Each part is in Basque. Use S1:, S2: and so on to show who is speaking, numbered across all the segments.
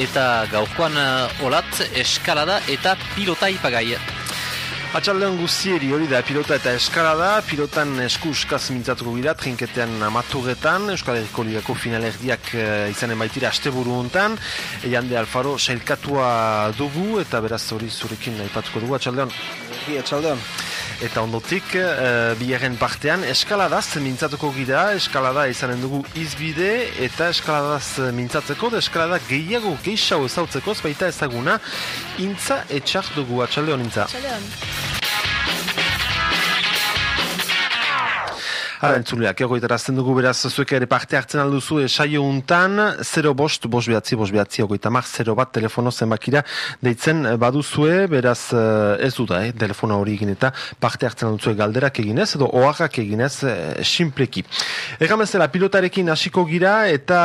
S1: eta gaurkoan uh, olat eskalada eta pilota ipagai.
S2: Atxaldean guztieri hori da pilota eta eskalada, pilotan esku uskaz mintzatuko gira, trinketean amatugetan, Euskal Herriko Ligako finalerdiak e, izanen baitira asteburu hontan, Eande Alfaro sailkatua dugu eta beraz hori zurekin aipatuko dugu, atxaldean.
S3: Atxaldean.
S2: Eta ondotik, e, bigarren partean, eskaladaz mintzatuko gira, eskalada izanen dugu izbide, eta eskaladaz mintzatzeko, da eskalada gehiago geixau ezautzeko, baita ezaguna, intza etxak dugu, atxaldean intza.
S4: Atxaldean.
S2: Hala, entzuleak, ego itarazten dugu beraz, zuek ere parte hartzen alduzu esaio untan, 0 bost, bost behatzi, bost behatzi, ogoita mar, 0 bat telefono zenbakira deitzen baduzue, beraz eh, ez du da, eh, telefono hori egin eta parte hartzen alduzue galderak eginez, edo oaxak eginez, eh, simpleki. Egan bezala, pilotarekin hasiko gira, eta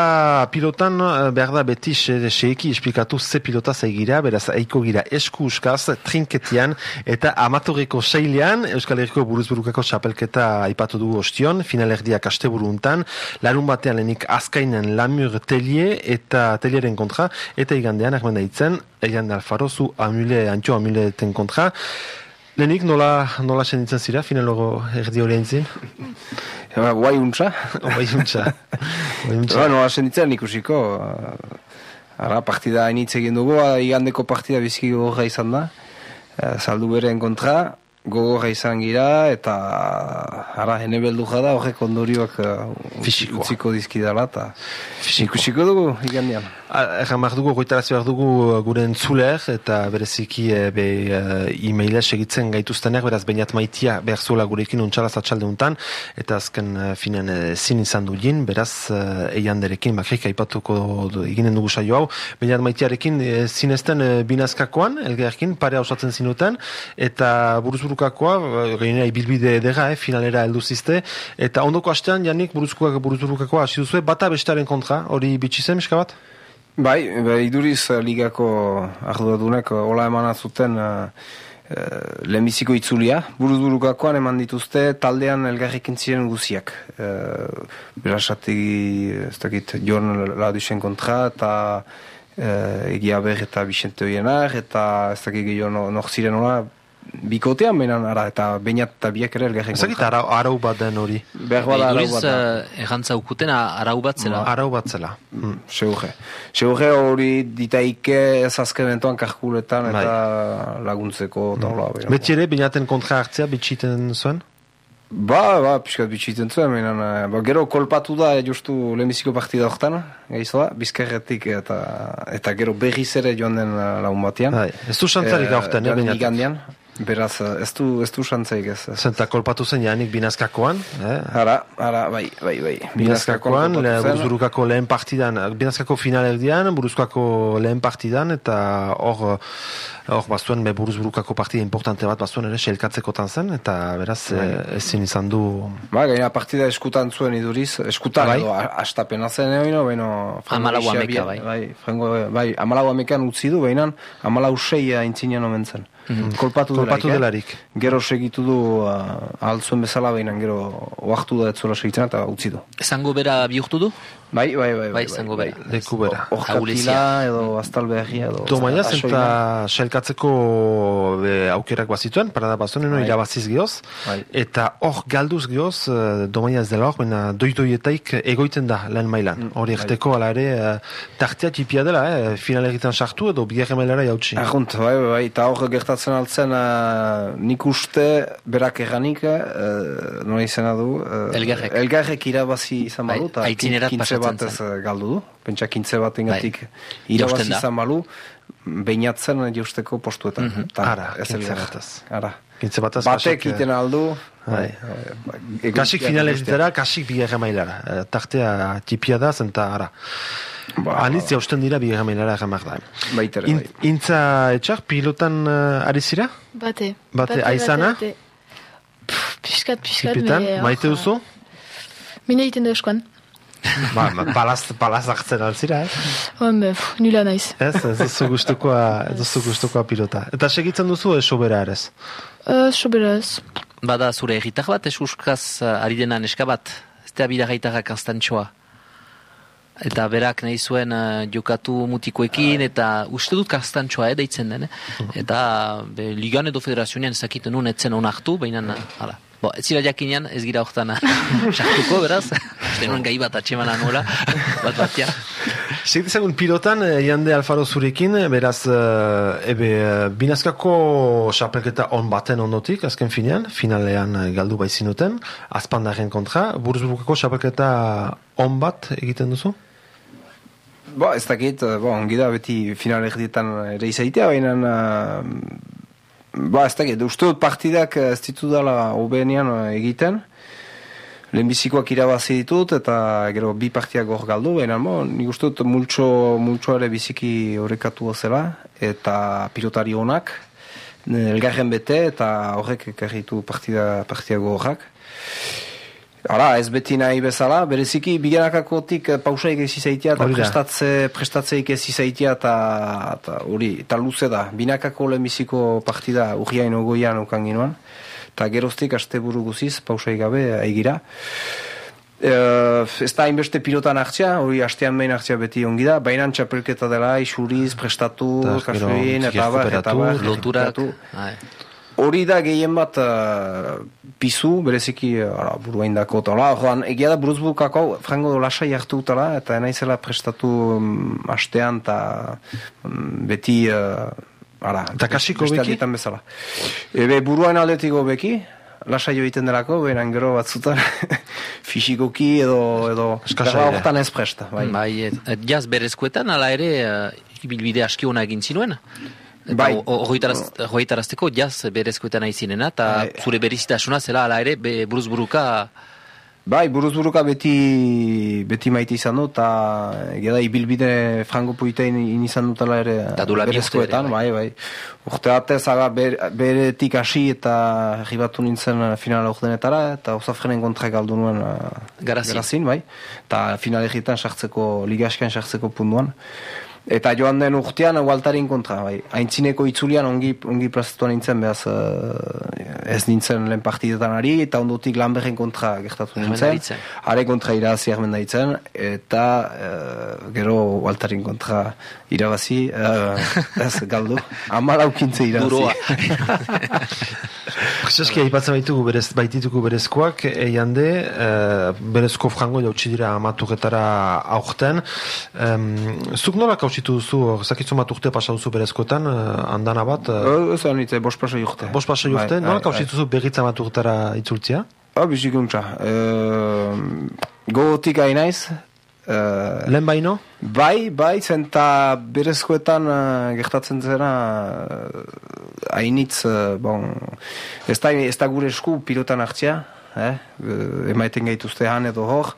S2: pilotan eh, behar da beti seiki esplikatu ze pilota zaigira, beraz, eiko gira esku uskaz, trinketian, eta amatoreko seilean, Euskal Herriko buruzburukako txapelketa aipatu dugu ostio, zion, finalerdiak asteburu untan, larun batean lehenik azkainen lamur telie eta telieren kontra, eta igandean, ahmen daitzen, Elian Alfaro, zu amule, antio amule ten kontra. Lehenik, nola, nola senditzen zira, finalogo erdi hori entzin?
S3: Eba, guai untza.
S2: Guai untza.
S3: Eba, nola senditzen ikusiko. Ara, partida hainitz egin dugu, igandeko partida bizki gogorra izan da. Saldu beren kontra, gogorra izan gira, eta ara, hene beldu jada, horrek ondorioak uh, utziko dizkidala, eta ikusiko dugu, igandian.
S2: Egan behar dugu, goitarazi behar dugu uh, gure entzuler, eta bereziki e, be, uh, e-maila segitzen gaituztenek, beraz bainat maitia behar zuela gurekin untxalaz atxalde untan, eta azken uh, finen uh, zin izan du jin, beraz eian derekin, bakrik aipatuko eginen dugu saio hau, bainat maitiarekin uh, zinezten uh, binazkakoan, elgearkin, pare hausatzen zinuten, eta buruzburukakoa, gainera ibilbide edera, eh, finalera heldu zizte, eta ondoko astean, janik buruzburukakoa hasi duzue, bata bestaren kontra, hori bitxizen, miska bat?
S3: Bai, bai iduriz uh, ligako arduradunek uh, ola eman zuten uh, uh, lehenbiziko itzulia. Buruz burukakoan eman dituzte taldean elgarrekin ziren guziak. Uh, Berasategi, ez dakit, Jorn Ladusen kontra eta ber eta Vicente Oienar eta ez dakit gehiago no, ziren ola bikotean benan ara eta bainat eta biak ere elgarren
S2: Ez dakit arau, arau bat den hori
S3: Behar bada arau bat
S1: uh, Errantza ukuten arau bat zela
S2: mm, Arau bat zela
S3: mm. Seurre Seurre hori ditaike ez azken bentoan karkuletan eta bai. laguntzeko mm.
S2: Beti ere, bainaten kontra hartzea bitxiten zuen?
S3: Ba, ba, piskat bitxiten zuen, menan, ba, gero kolpatu da justu lehenbiziko partida horretan, gaizoa, bizkerretik eta, eta gero berriz ere joan den lagun batean.
S2: Bai, ez du xantzarik aurten, eh,
S3: Beraz, ez du, ez du xantzaik ez.
S2: Zenta kolpatu zen janik binazkakoan. Eh?
S3: Ara, ara, bai, bai, bai.
S2: Binazkakoan, le, buruzburukako lehen partidan, binazkako finalerdian, buruzkako lehen partidan, eta hor, hor bazuen be buruzburukako partida importante bat bazuen ere selkatzeko zen, eta beraz bai. Eh, ezin izan du...
S3: Ba, gaina partida eskutan zuen iduriz, eskutan bai. edo, astapena zen egin, baina...
S1: Amalau ameka, bai.
S3: Bai, frango, bai, amalau amekan utzi du, baina amalau seia intzinean omen zen.
S2: Mm Kolpatu, Kolpatu delarik.
S3: Eh? Gero segitu du uh, altzuen bezala behin, gero oaktu da etzola segitzen eta utzi du.
S1: Ezango bera bihurtu du?
S3: Bai, bai, bai.
S1: Bai, zango bai.
S2: Leku bera.
S3: Orkatila edo aztal beharria edo...
S2: Domaia zenta selkatzeko aukerak bazituen, parada bazunen, bai. irabaziz gioz. Bai. Eta hor galduz gioz, uh, domaia ez dela hor, baina doitoietaik egoiten da lehen mailan. Mm, hori mm, ekteko bai. ala ere, uh, tartea tipia dela, eh? final egiten sartu edo bigarre mailara jautsi.
S3: Ahunt, bai, bai, bai, eta hor gertatzen altzen uh, nik uste berak erranik uh, nola izena du uh,
S1: elgarrek.
S3: elgarrek irabazi izan
S1: bai, eta
S3: kintze bat ez galdu du pentsa kintze bat ingatik bai. irabazi izan balu beinatzen jausteko postuetan
S2: mm -hmm. ara, kintze
S3: batez ara Kintze batez batek iten aldu
S2: bai. kasik finalizitara kasik bigarra mailara tartea tipia da zenta ara Ba, Aniz jausten dira bi gamenara gamak da.
S3: Baitere, bai.
S2: Intza etxak pilotan uh, ari zira?
S4: Bate.
S2: Bate, aizana?
S4: Bate, Piskat, piskat.
S2: Tipitan, me, maite duzu?
S4: Mine egiten da eskoan.
S2: Ba, ba, palaz, palaz hartzen altzira, eh?
S4: Hombe, nila naiz.
S2: Ez, ez duzu gustukoa, ez duzu gustukoa pilota. Eta segitzen duzu, ez sobera ere ez?
S4: Uh, sobera ez.
S1: Bada zure egitak bat, ez uskaz uh, ari denan eskabat? Ez da bida gaitarrak aztantxoa? Eta berak nahi zuen eh, jokatu mutikoekin, eta uste dut kastantxoa eh, deitzen den. eh. Eta be, ligan edo federazionean ezakiten nun etzen onartu, baina hala. Bo, ez zira jakinean, ez gira hortan sartuko, beraz. Uste nuen gai bat atxemana nola, bat batia.
S2: Segitezagun pilotan, eh, jande Alfaro zurekin, eh, beraz, eh, ebe, eh, binazkako xapelketa on baten ondotik, azken finean, finalean eh, galdu baizinuten, azpandaren kontra, buruzburukako xapelketa on bat egiten duzu?
S3: Ba, ez dakit, eh, ba, ongi da beti final erdietan ere izaitea, baina eh, ba, ez dakit, uste dut partidak ez ditu dela obenean eh, egiten, lehenbizikoak irabazi ditut eta gero bi partiak hor galdu, baina bo, nik uste dut multxo, multxo ere biziki horrekatu zela eta pilotari honak, eh, elgarren bete eta horrek ekarritu partida, partida horrak. Hala, ez beti nahi bezala, bereziki bigarakakotik eh, pausaik ez izaitia eta prestatze, prestatzeik ez izaitia eta hori, eta luze da. Binakako lehenbiziko partida urriain ogoian okan ginoan, eta geroztik asteburu guziz, pausaik gabe, aigira. E, ez da hainbeste pilotan hartzia, hori hastean behin hartzia beti ongi da, baina txapelketa dela, isuriz, prestatu, kasuin, eta abar, eta abar,
S1: Loturak.
S3: Hori da gehien bat uh, pizu, bereziki uh, ara, burua indako eta hola, joan, egia da buruzburkako frango do lasai hartu utala, eta naizela prestatu um, astean, eta um, beti, uh, ara,
S2: Eta kasiko beki?
S3: bezala. Ebe buruan aldetiko beki, lasai egiten delako, beran gero batzutan fisikoki edo, edo, hortan ez presta, bai.
S1: Bai, et, et jaz berezkoetan, ala ere, uh, ibilbide aski ona egin zinuen.
S3: Bai.
S1: o- horretaraz- horretarazteko jaz berezkoetan nahi zinena, eta
S3: Bai.
S1: zure berezitasuna zela ala ere, be, buruz buruka,
S3: Bai, buruz buruka beti, beti maite izan dut, eta egia da, ibilbide frango puitein in izan dutela ere berezkoetan,
S1: ere,
S3: bai, bai. Urte batez, aga, ber, beretik hasi eta ribatu nintzen eh, final ordenetara, eta osafrenen kontra galdu nuen
S1: Garazin.
S3: bai. Eta final egietan sartzeko, ligaskan sartzeko punduan. Eta joan den urtean Waltarin kontra, bai. Aintzineko itzulian ongi, ongi plazatuan nintzen, behaz eh, ez nintzen lehen partidetan ari, eta ondotik Lamberren kontra gertatu nintzen. Are kontra irabazi armendaitzen, eta eh, gero Waltarin kontra irabazi, uh, ez galdu, amalaukintze irabazi.
S1: buroa.
S2: Prezeski aipatzen baitugu berez, baitituko berezkoak, eian de, eh, berezko frango jautsi dira amaturretara aurten. Um, zuk nola kausitu duzu, zakitzu bat urte pasa duzu berezkoetan, eh, andana bat,
S3: Eh, Ez da nitze, bost pasa jurte.
S2: bost pasa
S3: Bai,
S2: jurte,
S3: bai,
S2: nola
S3: bai.
S2: kausitu duzu berritza amaturretara itzultzia?
S3: Ah, bizikuntza. Uh, gogotik hainaiz. Uh,
S2: Lehen baino?
S3: Bai, bai, zenta berezkoetan uh, gertatzen zera uh, hainitz, uh, bon, ez da, ez da gure esku pilotan hartzia, eh? emaiten gaituzte han edo hor,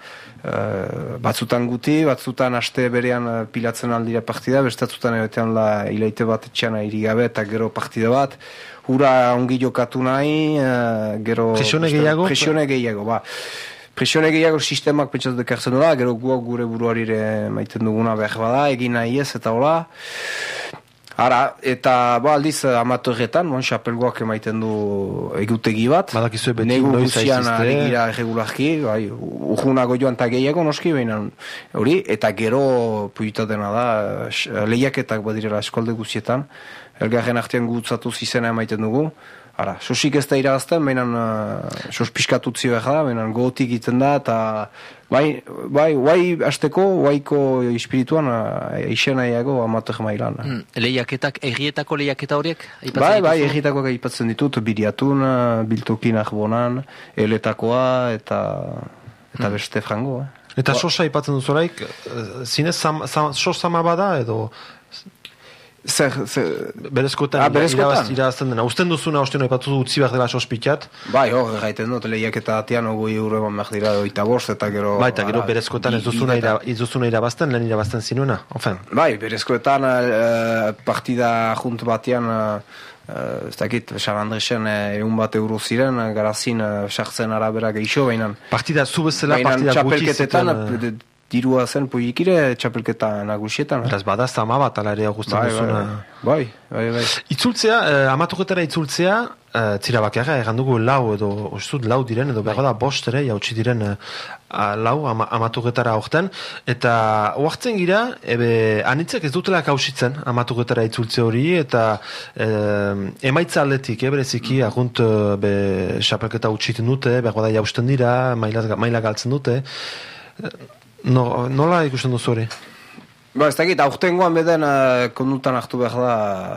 S3: batzutan guti, batzutan aste berean uh, pilatzen aldira partida, bestatzutan ebetean la hilaite bat etxean iri gabe eta gero partida bat, hura ongi jokatu nahi, uh, gero...
S2: Presione gehiago?
S3: Presione gehiago, ba. Presione gehiago sistemak pentsatu dekartzen dela, gero guak gure buruarire maiten duguna behar bada, egin nahi ez, eta hola. Ara, eta ba aldiz amatorretan, bon, xapelgoak emaiten du egutegi bat.
S2: Badakizue beti
S3: Negu
S2: noiz
S3: guzian
S2: aizizte.
S3: ari gira regularki, bai, urjunago joan eta gehiago noski, baina hori, eta gero puitatena da, lehiaketak badirela eskolde guzietan, elgarren artean gutzatu zizena emaiten dugu, Ara, sosik ez da irabazten, baina uh, sos piskatutzi behar da, baina gotik egiten da, eta bai, bai, bai azteko, baiko espirituan, uh, eixen nahiago amatek mailan.
S1: Mm, lehiaketak, errietako lehiaketa horiek? aipatzen
S3: Bai, bai, egitakoak aipatzen ditut, biriatun, uh, biltokin ahbonan, eletakoa, eta eta beste frango, eh?
S2: Eta sosa aipatzen duzulaik, eh, zinez sam, sam, sos sama bada edo
S3: Zer, zer,
S2: berezkoetan,
S3: Ah, berezkoetan?
S2: irabazten dena. Usten duzuna, osten aipatu du utzi behar dela sospikat,
S3: bai, hor, gaiten dut, lehiaketa atean ogoi euro eman behar dira, oita bost, eta gero...
S2: Bai, eta gero berezkoetan ez duzuna, ira, ez duzuna irabazten, lehen irabazten zinuena. Ofen,
S3: Bai, berezkoetan eh, partida junt batean eh, eh, ez dakit, San Andresen egun bat euro ziren, garazin eh, sartzen arabera geixo, baina
S2: partida zu bezala, partida gutxi zuten,
S3: dirua zen poikire txapelketa nagusietan.
S2: Beraz, bada zama bat, ala ere augusten
S3: Bai, bai,
S2: duzuna.
S3: bai, bai, bai.
S2: Itzultzea, eh, amatuketara itzultzea, eh, zira bakarra, egan dugu lau edo, ustut, lau diren, edo behar da bost ere, jautsi diren eh, lau ama, amatuketara aurten, eta oartzen gira, ebe, anitzek ez dutela kausitzen amatuketara itzultze hori, eta eh, emaitza aldetik, eh, bereziki, agunt, eh, be, xapelketa utxiten dute, behar da jausten dira, maila, maila galtzen dute, Eh, no, nola ikusten duzu hori?
S3: Ba, ez dakit, aurtengoan beden uh, kondutan hartu behar da,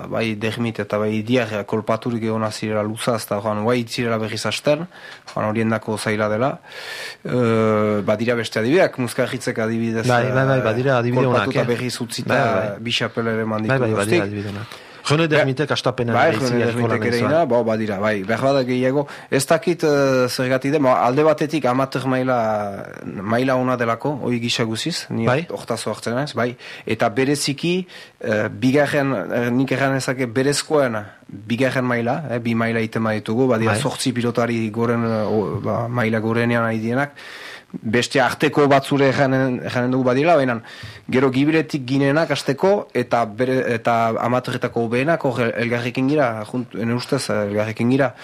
S3: bai dehmit eta bai diar eh, kolpaturik egon zirela luzaz, eta joan, bai zirela berriz asten, joan horien dako zaila dela. Uh, badira beste adibideak, muskajitzek adibidez.
S2: Bai, bai, bai,
S3: eh,
S2: badira adibide onak,
S3: Kolpatuta
S2: eh.
S3: berriz utzita,
S2: Bai, bai.
S3: bisapelere manditu
S2: Bai, bai, badira
S3: guztik.
S2: adibidenak. Jone dermitek astapenan
S3: Bai,
S2: behizik
S3: jone dermitek ere
S2: ez,
S3: ina,
S2: bai.
S3: bo, badira, bai, behar bada gehiago. Ez dakit uh, zergatik den, alde batetik amateur maila, maila ona delako, hoi gisa guziz, ni
S2: Bai.
S3: hortazo hartzen naiz, bai. Eta bereziki, uh, bigarren, eh, nik erran ezake berezkoen, bigarren maila, eh, bi maila iten ditugu, badira
S2: Bai.
S3: sortzi pilotari goren, o, ba, maila gorenean ari dienak, beste arteko batzure janen, janen dugu badira, baina gero gibiretik ginenak asteko eta bere, eta amatorretako hor el- elgarrekin gira, junt, ene ustez elgarrekin gira.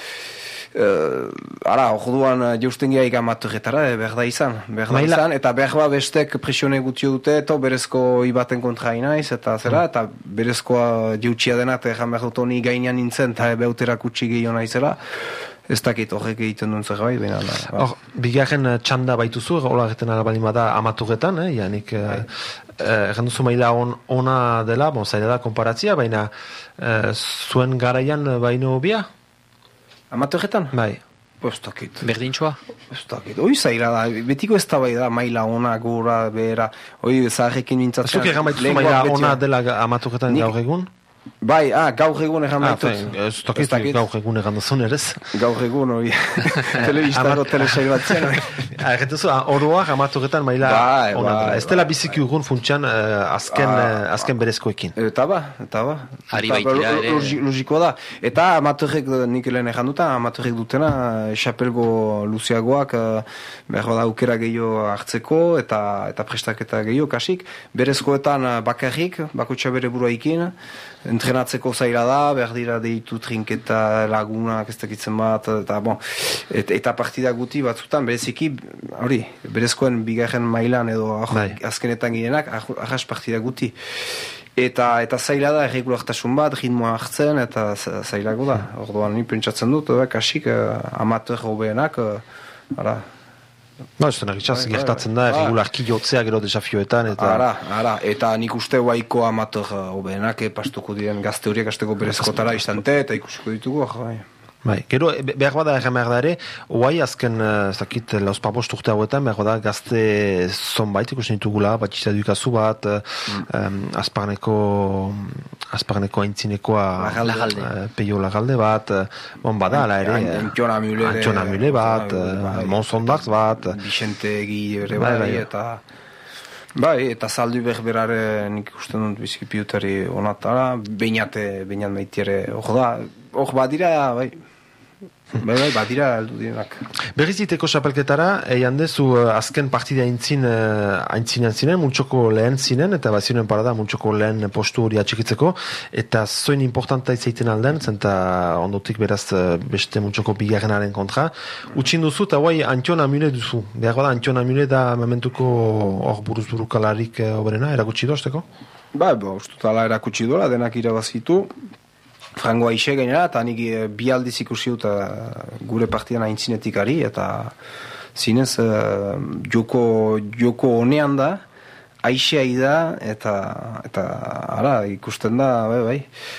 S3: Uh, ara, orduan jausten gira amatorretara, eh, behar da izan, behar da
S2: Maila-
S3: izan, eta behar ba bestek presione gutio dute, eta berezko ibaten kontra inaiz, eta zera, eta berezkoa jautxia dena, eta ejan behar dut honi gainean nintzen, eta beutera kutsi gehiago naizela, ez dakit horrek egiten duen zerbait, baina da. ba.
S2: Hor, bigarren eh, txanda baituzu, hola egiten ala balin bada amaturetan, eh, janik, eh, eh, egin duzu maila on, ona dela, bon, zaila da konparatzia, baina eh, zuen garaian eh, baino bia?
S3: Amatorretan?
S2: Bai.
S3: Ez dakit.
S1: Berdintxoa?
S3: Ez dakit. Hoi zaila da, betiko ez da bai da, maila ona, gora, behera, hoi zaharrekin mintzatzen.
S2: Zuk egan baituzu maila ona dela
S3: Nik-
S2: gaur egun?
S3: Bai, ah, gaur egun egan
S2: Ah,
S3: baitut.
S2: ez dakit gaur egun egan duzun erez.
S3: Gaur egun, hoi. Telebistako telesail batzen.
S2: Ah, Egin duzu, ah, oroak amaturetan maila
S3: Bai,
S2: ona
S3: bai,
S2: dela. Ez dela
S3: bai,
S2: biziki urgun funtsan eh, azken,
S3: Ah,
S2: eh, azken berezkoekin.
S3: Eta ba, eta ba.
S1: Ari baitira ere.
S3: logi- Logikoa da. Eta amatorrek, eh, nik lehen ejan duta, amatorrek dutena, xapelgo luziagoak, eh, behar da aukera gehiago hartzeko, eta eta prestaketa gehiago kasik. Berezkoetan bakarrik, bakotxa bere burua ikin, entrenatzeko zaila da, behar dira deitu trinketa lagunak, ez dakitzen bat, eta bon, et, eta partida guti batzutan, bereziki, hori, berezkoen bigarren mailan edo
S2: Bai.
S3: azkenetan girenak, ahas partida guti. Eta eta zaila da erregulartasun bat, ritmoa hartzen eta za- zailago da. Orduan ni pentsatzen dut, eh, kasik eh, amateur hobeenak, eh, ara,
S2: Ba, ez gitxaz,
S3: Bai, bai,
S2: gertatzen da,
S3: bai.
S2: regularki jotzea gero desafioetan, eta...
S3: ara, ara, eta nik uste guaiko amateur eh, hobeenak eh, pastuko diren gazte horiek asteko berezkotara istante eta ikusiko ditugu, ah, bai.
S2: Bai, gero, be- behar bada erran behar da ere, oai azken, eh, ez dakit, lauspabost urte hauetan, behar bada gazte zonbait ikusten ditugula, bat dukazu bat, mm. um, azparneko, azparneko aintzinekoa,
S3: Lagalde.
S2: eh, peio lagalde bat, bon, bada, ala ere,
S3: Antxona Müller,
S2: Antxona Müller bat,
S3: bai, bai.
S2: Monsondax bat,
S3: Vicente Egi ere
S2: Bai,
S3: bai,
S2: bai.
S3: eta bai, eta saldu berberare nik ikusten dut biziki piutari onatara, beinate, beinat maitiere, hor da, hor badira, bai, bai, bai, badira aldu direnak.
S2: Berriziteko xapelketara, eian dezu eh, azken partida aintzin, uh, aintzinean zinen, multxoko lehen zinen, eta bazioen parada multxoko lehen postu hori atxikitzeko, eta zoin importanta izaiten alden, zenta ondotik beraz eh, beste multxoko bigarrenaren kontra. Utsin duzu, eta guai Antion Amule duzu. Behar bada Antion Amule da momentuko hor buruz burukalarik oberena, erakutsi dozteko?
S3: Ba, bo, ustut ala erakutsi duela, denak irabazitu, frangoa ise gainera, eta nik eh, bi aldiz ikusi dut eh, gure partidan aintzinetik ari, eta zinez eh, joko, joko honean da, aixea da, eta, eta ara, ikusten da, bai, bai.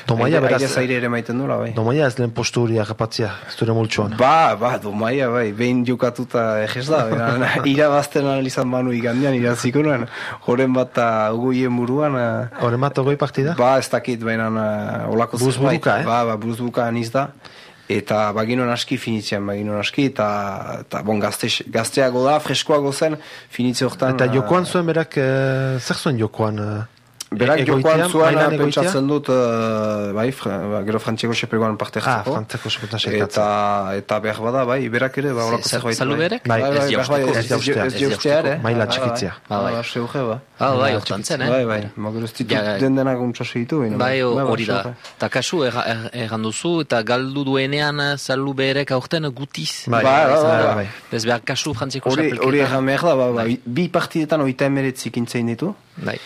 S2: Domaia, beraz,
S3: aire zaire ere maiten duela, bai.
S2: Domaia ez lehen postu hori agapatzia, ez dure multxoan.
S3: Ba, ba, domaia, bai, behin jokatuta egez da, irabazten analizan manu igandian, iraziko nuen, joren bat eta ugoien buruan, eh,
S2: Horren bat ogoi partida?
S3: Ba, ez dakit, baina uh, olako
S2: Buruz
S3: zerbait.
S2: buruka, eh?
S3: Ba, ba, buruz buruka aniz da. Eta baginon aski finitzean, baginon aski, eta, eta bon, gazte, gazteago da, freskoago zen, finitze hortan.
S2: Eta
S3: eh,
S2: jokoan zuen berak, eh, zer zuen jokoan? eh?
S3: Berak
S2: E-
S3: jokoan
S2: egoitea,
S3: zuan
S2: mailan egoitea?
S3: pentsatzen dut, uh, bai, fra, ba, gero frantziako xepegoan parte
S2: Ah,
S3: hartzeko.
S2: frantzeko sepetan sailkatzen.
S3: Eta, eta behar bada, bai, berak ere, ba, horako
S1: Ze-
S3: zerbait.
S1: zalu
S3: bai.
S1: berek?
S2: Bai,
S3: bai,
S1: ez
S3: bai,
S1: jausteko.
S3: bai,
S2: Ez
S3: ere.
S2: Maila
S3: Bai,
S2: txikitzea.
S3: Bai,
S1: Ba,
S3: bai,
S1: bai.
S3: ba.
S1: Ah, bai,
S2: Bai,
S1: hortan zen,
S3: Bai,
S1: eh?
S3: bai, magero ez ditut
S1: Ja,
S3: den denak untsa segitu. baina
S1: Bai,
S3: bai,
S1: hori da. Eta kasu, erra- er- erran duzu, eta galdu duenean eh, zalu beherek aurten gutiz.
S2: Bai,
S3: Bai, bai,
S2: bai,
S3: bai.
S2: bai.
S1: Ez behar kasu frantziko
S3: Hori,
S1: xapelketa.
S3: hori egan behar da, ba, bi partidetan oita emeretzik intzein ditu.
S1: Bai.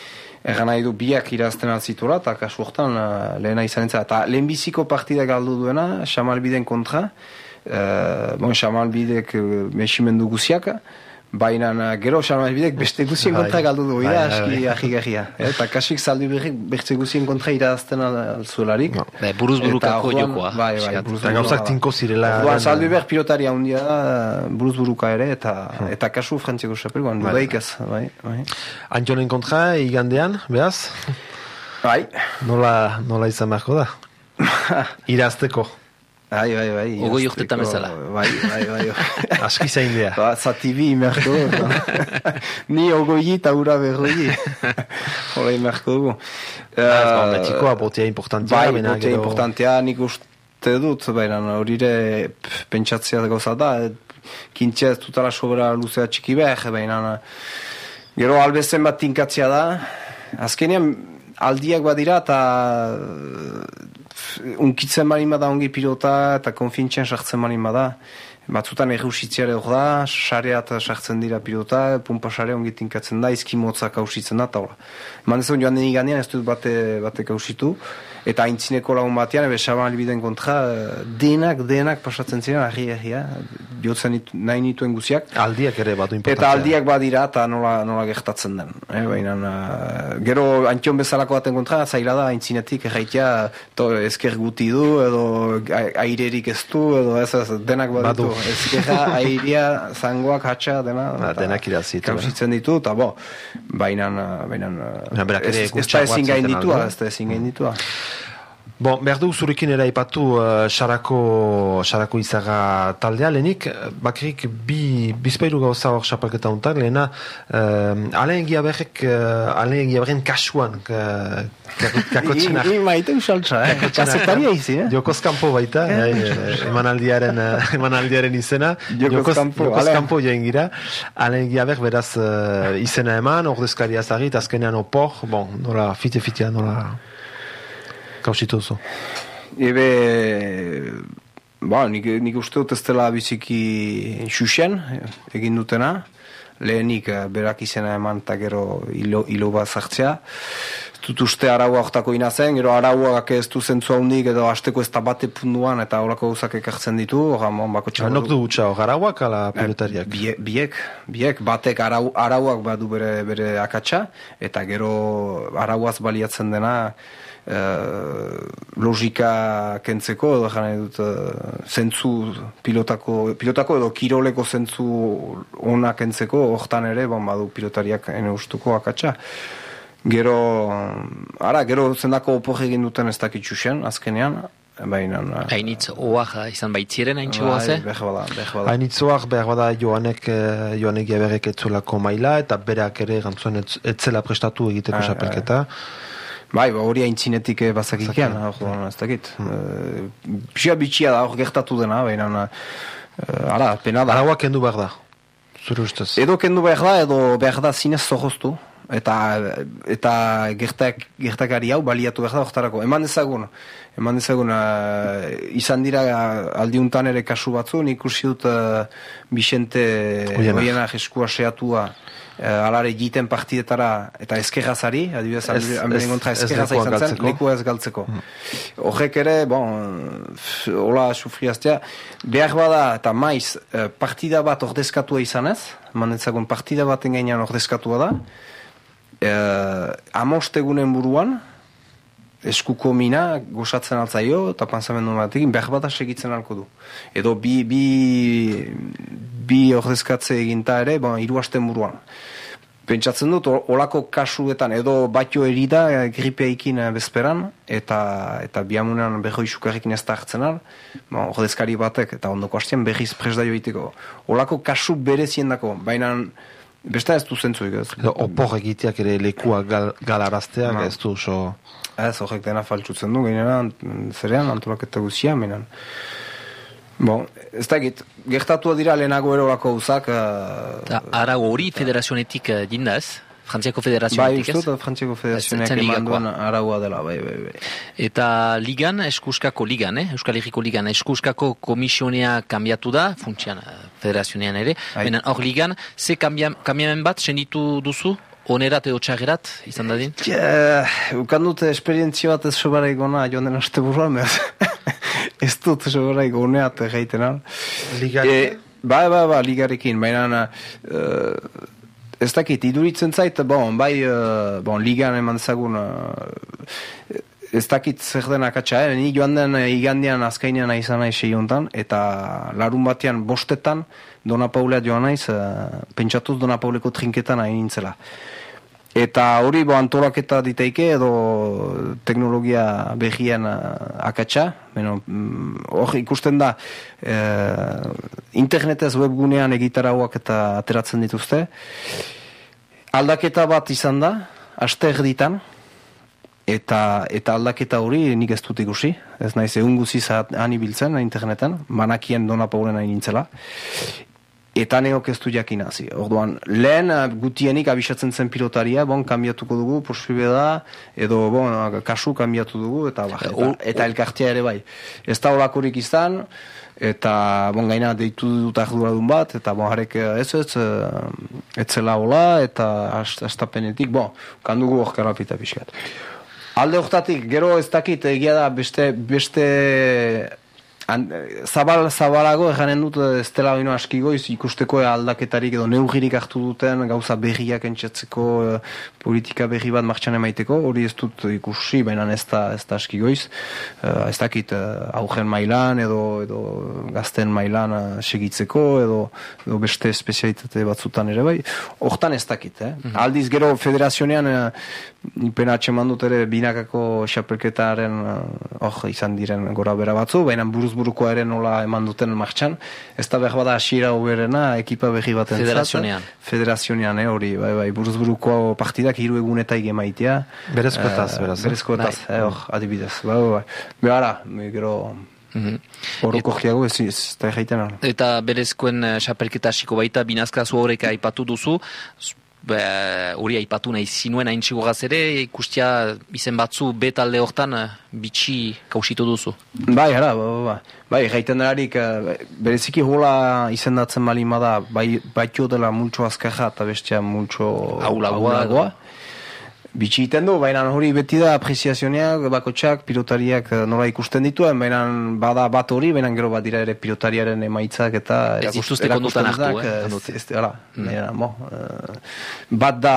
S3: Egan nahi du biak irazten altzituela, eta kasu hortan uh, lehena izan entzera. Eta lehenbiziko partida galdu duena, Xamalbiden kontra, uh, bon, Xamalbidek uh, mesimendu guziak, baina gero Xamalbidek beste guzien kontra
S2: Bai.
S3: galdu du,
S2: Bai,
S3: ira,
S2: bai,
S3: aski
S2: bai.
S3: Eh, Eta kasik saldu berrik beste guzien kontra irazten al- alzuelarik.
S1: Bai, buruz burukako
S3: Eta
S1: jokoa.
S3: Bai, bai, buruz
S2: Eta gauzak
S3: burukoa da.
S2: tinko zirela.
S3: Orduan,
S2: den-
S3: saldu behar pilotari handia da, buruz buruka ere, eta, eta kasu frantzeko xapelgoan,
S2: Bai.
S3: dudaik ez, bai, bai.
S2: Antxonen kontra, igandean, behaz?
S3: Bai,
S2: Nola, nola izan beharko da? Irazteko.
S3: Bai, bai, bai.
S1: Ogoi urtetan bezala.
S3: Bai, bai, bai.
S2: Aski zain dea.
S3: Ba, zati bi imerko. Ni ogoi eta ura berroi. Hora imerko dugu.
S2: Ah, ez, ba, txikoa botea importantia.
S3: Bai, botea importantea nik uste dut, baina horire pentsatzea gauza da, kintzea ez dutala sobera luzea txiki behar, baina gero albezen bat tinkatzea da, azkenean aldiak badira eta unkitzen bali bada ongi pilota eta konfintzen sartzen bali bada, batzutan erreusitziare hor da, sarea eta sartzen dira pilota, pumpa sare ongi tinkatzen da, izki motzak hausitzen da, eta hola. Eman dezagun joan denik ganean, ez dut bate, batek hausitu, eta aintzineko lagun batean, ebe saban albiden kontra, eh, denak, denak pasatzen ziren, argi, argi, bihotzen nitu, nahi nituen guziak,
S2: Aldiak ere batu importantia.
S3: Eta aldiak badira eta nola, nola gertatzen den. Eh? Baina, uh, gero antion bezalako baten kontra, zaila da aintzinetik erraitea to, ezker guti du, edo airerik ez du, edo ez, ez denak baditu.
S2: Badu.
S3: Ezkerra, airea, zangoak, hatxa, dena.
S2: Ba, denak irazi ditu,
S3: Kausitzen ditu, eta bo, baina, baina,
S2: Baina berak ere
S3: ez, ez da
S2: gutxago
S3: ezin
S2: Bon, behar dugu zurekin ere aipatu uh, Sarako, Sarako izaga taldea, lehenik, eh, bakirik bi, bizpairu gauza hor xapalketa untak, lehena, uh, alen giaberrek, uh, alen giaberren kasuan, uh, kakotxenak.
S3: I, i maite usaltza, eh? Kazetaria izi, eh?
S2: Jokoz kanpo baita, eh, eh, emanaldiaren, eh, emanaldiaren izena.
S3: Jokoz kanpo,
S2: Jokoz kanpo joan gira. Alen giaber beraz eh, izena eman, ordezkaria zagit, azkenean opor, bon, nola, fite-fitea, nola, kausitu duzu.
S3: Ebe, ba, nik, nik uste dut ez dela biziki xuxen egin dutena. Lehenik eh, berak izena eman eta gero hilo, hilo bat zartzea. Dut uste araua hortako inazen, gero arauak ez du zentzu handik edo asteko ez bate punduan eta horako gauzak ekartzen ditu. Hora, mon, bako txabar
S2: Nok du gutxa, garauak ala pilotariak?
S3: Bie, biek, biek, batek arau, arauak badu bere, bere akatsa, eta gero arauaz baliatzen dena eh, logika kentzeko, edo jana dut, eh, zentzu pilotako, pilotako edo kiroleko zentzu ona kentzeko, hortan ere, bon, badu pilotariak ene ustuko akatsa. Gero, ara, gero zendako opor egin duten ez dakitxusen, azkenean, baina...
S1: Hainitz oaja izan baitziren hain
S3: Bai,
S1: txoa
S3: behar bada, behar bada.
S2: Hainitzoak behar bada joanek, eh, joanek jaberek etzulako maila, eta berak ere gantzuen etz- etzela prestatu egiteko
S3: Ah,
S2: xapelketa.
S3: Bai, ba, hori haintzinetik eh, bazakikean, hor, ez dakit. Hmm. Pixia bitxia da, hor gertatu dena, baina, uh, ara, pena da.
S2: Arauak kendu behar da, zure ustez.
S3: Edo kendu behar da, edo behar da zinez zorroztu. Eta, eta gertak, gertakari hau baliatu behar da hortarako. Eman dezagun, eman dezagun, izan dira aldiuntan ere kasu batzu, nik ikusi dut uh, Vicente
S2: Oienak.
S3: Eskua seatua alare jiten partidetara eta eskerrazari, adibidez,
S2: Ez-
S3: ez,
S2: ez-
S3: kontra eskerraza izan zen, lekua ez galtzeko. Horrek ere, bon, hola sufriaztea, behar bada eta maiz eh, partida bat ordezkatua izanez, manetzagun partida baten gainean ordezkatua da, eh, amostegunen buruan, eskuko mina gozatzen altzaio eta panzamendu batekin behar bada segitzen alko du. Edo bi, bi, bi ordezkatze eginta ere, bon, hiru asten buruan. Pentsatzen dut, olako kasuetan edo batio erida eh, gripeikin eh, bezperan, eta, eta biamunean berroi sukarrikin ez da hartzen al, bon, ordezkari batek, eta ondoko hastean berriz presda joiteko. Olako kasu bereziendako, baina Beste ez du zentzuik ez.
S2: Opor egiteak ere lekua gal, galarazteak
S3: Ma.
S2: ez du oso...
S3: Ez, horrek dena faltsutzen du, gainera, ant- zerean, antolaketa guzia, menan. Bon, ez da egit, gertatu dira lehenago erorako uzak, uh,
S1: Eta arau hori federazionetik uh, dinda ez? Frantziako
S3: bai,
S1: federazionetik
S3: uste
S1: ez?
S3: dut, Frantziako Federazioak
S1: Ez zen
S3: eman
S1: ligakoa.
S3: duen araua dela, bai, bai, bai.
S1: Eta ligan, eskuskako ligan, eh? Euskal Herriko ligan, eskuskako komisionea kanbiatu da, funtsian eh, federazionean ere.
S3: Bai.
S1: Hor ligan, ze kanbiamen bat senditu duzu? Onerat edo txagerat, izan dadin?
S3: Ja, ukan dute esperientzia bat ez sobaraik gona joan den aste buruan, behaz. ez dut sobaraik goneat egiten al.
S2: Ligarik?
S3: E, bai, bai, bai, ligarekin, baina uh, ez dakit, iduritzen zait, bon, bai, uh, bon, ligan eman zagun, uh, ez dakit zer den akatsa, eh? ni joan den eh, igandian azkainean izan naiz seiontan, eta larun batean bostetan, Dona Paulea joan naiz, uh, pentsatuz Dona Pauleko trinketan hain nintzela. Eta hori bo antolaketa diteike edo teknologia behian uh, akatsa, beno, mm, hor ikusten da eh, internetez webgunean egitarauak eta ateratzen dituzte. Aldaketa bat izan da, aste erditan, eta eta aldaketa hori nik ez dut ikusi, ez naiz egun guziz han ibiltzen interneten, manakien dona paulen hain nintzela, eta neok ez du jakin. Orduan, lehen eh, gutienik abisatzen zen pilotaria, bon, kanbiatuko dugu, posible da, edo, bon, kasu kanbiatu dugu, eta, ba, eta, eta elkartia ere bai. Ez da olakorik izan, eta, bon, gaina deitu dut arduradun bat, eta, bon, harek eh, ez ez, eh, etzela hola, eta ast- astapenetik, bon, kandugu hor pixkat. Alde hortatik, gero ez dakit, egia da, beste, beste An, zabal, zabalago eganen dut eh, ez dela baino aski goiz ikusteko aldaketarik edo neugirik hartu duten gauza berriak entxatzeko eh, politika berri bat martxan emaiteko. Hori ez dut ikusi baina ez da, ez da aski goiz. Eh, ez dakit augen mailan edo, edo gazten mailan eh, segitzeko edo, edo beste espezialitate batzutan ere bai. Hortan ez dakit eh? aldiz gero federazionean uh, pena atxeman dut ere binakako xapelketaren eh, hor izan diren gora bera batzu, baina buruz burukoa ere nola eman duten martxan, ez da behar bada hasiera uberena ekipa berri baten
S1: Federazionean.
S3: Federazionean, eh, hori, bai, bai, buruz buruko partidak hiru egunetai gemaitea.
S2: Berezkoetaz,
S3: Eh,
S2: beraz, eh?
S3: Berezkoetaz, eh, hor, adibidez, bai, bai, bai. Behara, gero,
S1: Mhm.
S3: orokortiago ez, ez da egiten hor.
S1: Eta berezkoen uh, xapelketa hasiko baita, binazkazu horrek aipatu duzu, be, hori aipatu nahi zinuen hain txigogaz ere, ikustia izen batzu betalde hortan uh, bitxi kausitu duzu.
S3: Bai, ara, bai, bai, bai. Bai, gaiten delarik, eh, bereziki hola izendatzen bali da, bai, baitio dela multxo azkarra eta bestea multxo
S1: Ahulagoa,
S3: ahulagoa. Bitxi egiten du, baina hori beti da apreziazioneak, bakotxak, pilotariak eh, nola ikusten dituen, baina bada bat hori, baina gero bat dira ere pilotariaren emaitzak eta
S1: Ez
S3: erakust-
S1: dituzte kontutan
S3: erakusten
S1: hartu, eh,
S3: ez- ez- hala, baina, bo, eh, bat da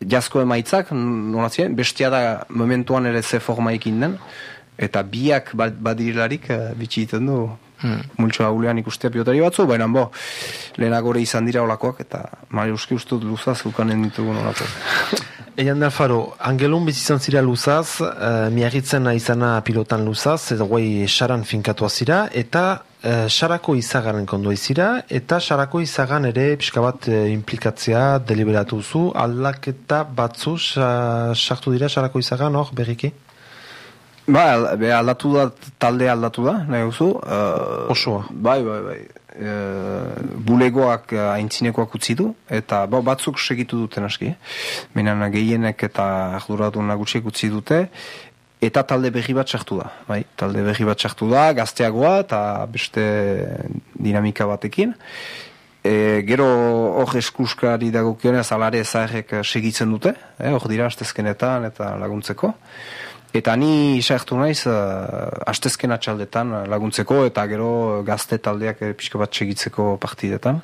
S3: jasko emaitzak, nola ziren, bestia da momentuan ere ze forma ekin den, eta biak bat, badirilarik eh, bitxi egiten du
S1: Hmm.
S3: multxo haulean ikustea pilotari batzu, baina bo, lehenak gore izan dira olakoak, eta mari uski ustut luzaz ukanen ditugun olakoak.
S2: Eian de Alfaro, angelun bizizan zira luzaz, uh, miagitzen izana pilotan luzaz, edo guai saran finkatua zira, eta uh, sarako izagaren kondua izira, eta sarako izagan ere pixka bat eh, implikatzea deliberatu zu, aldaketa batzu sa- sartu dira sarako izagan hor berriki?
S3: Ba, be, aldatu da, talde aldatu da, nahi guzu. Uh,
S2: Osoa.
S3: Bai, bai, bai. Uh, bulegoak uh, aintzinekoak utzi du, eta ba, batzuk segitu duten aski. Menan gehienek eta arduratu nagusiek utzi dute, eta talde berri bat sartu da. Bai, talde berri bat sartu da, gazteagoa eta beste dinamika batekin. E, gero hor eskuskari dagokionez alare zaharrek segitzen dute, eh, hor dira astezkenetan eta laguntzeko. Eta ni sartu naiz uh, astezken atxaldetan eh, laguntzeko eta gero gazte taldeak eh, pixka bat segitzeko partidetan.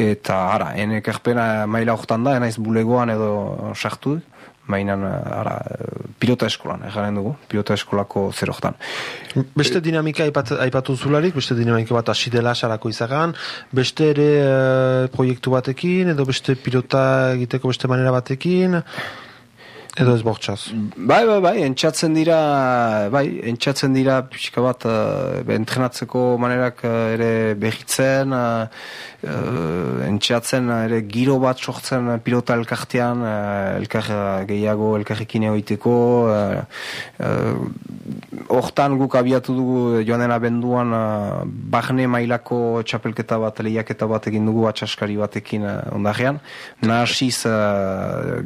S3: Eta ara, ene ekarpena maila hortan da, naiz bulegoan edo sartu, mainan ara, eh, pilota eskolan, egaren dugu, pilota eskolako zer hortan.
S2: Beste dinamika aipat, aipatu zularik, beste dinamika bat hasi dela sarako izagan, beste ere eh, proiektu batekin, edo beste pilota egiteko beste manera batekin, Edo ez bortxaz.
S3: Bai, bai, bai, entxatzen dira, bai, entxatzen dira pixka bat uh, entrenatzeko manerak uh, ere behitzen, uh, uh, entxatzen uh, ere giro bat sortzen uh, pilota elkartean, uh, elkar uh, gehiago elkarrekin egoiteko, uh, uh, hortan guk abiatu dugu joan dena benduan uh, bahne mailako txapelketa bat, lehiaketa bat egin dugu atxaskari batekin uh, ondajean, nahasiz uh,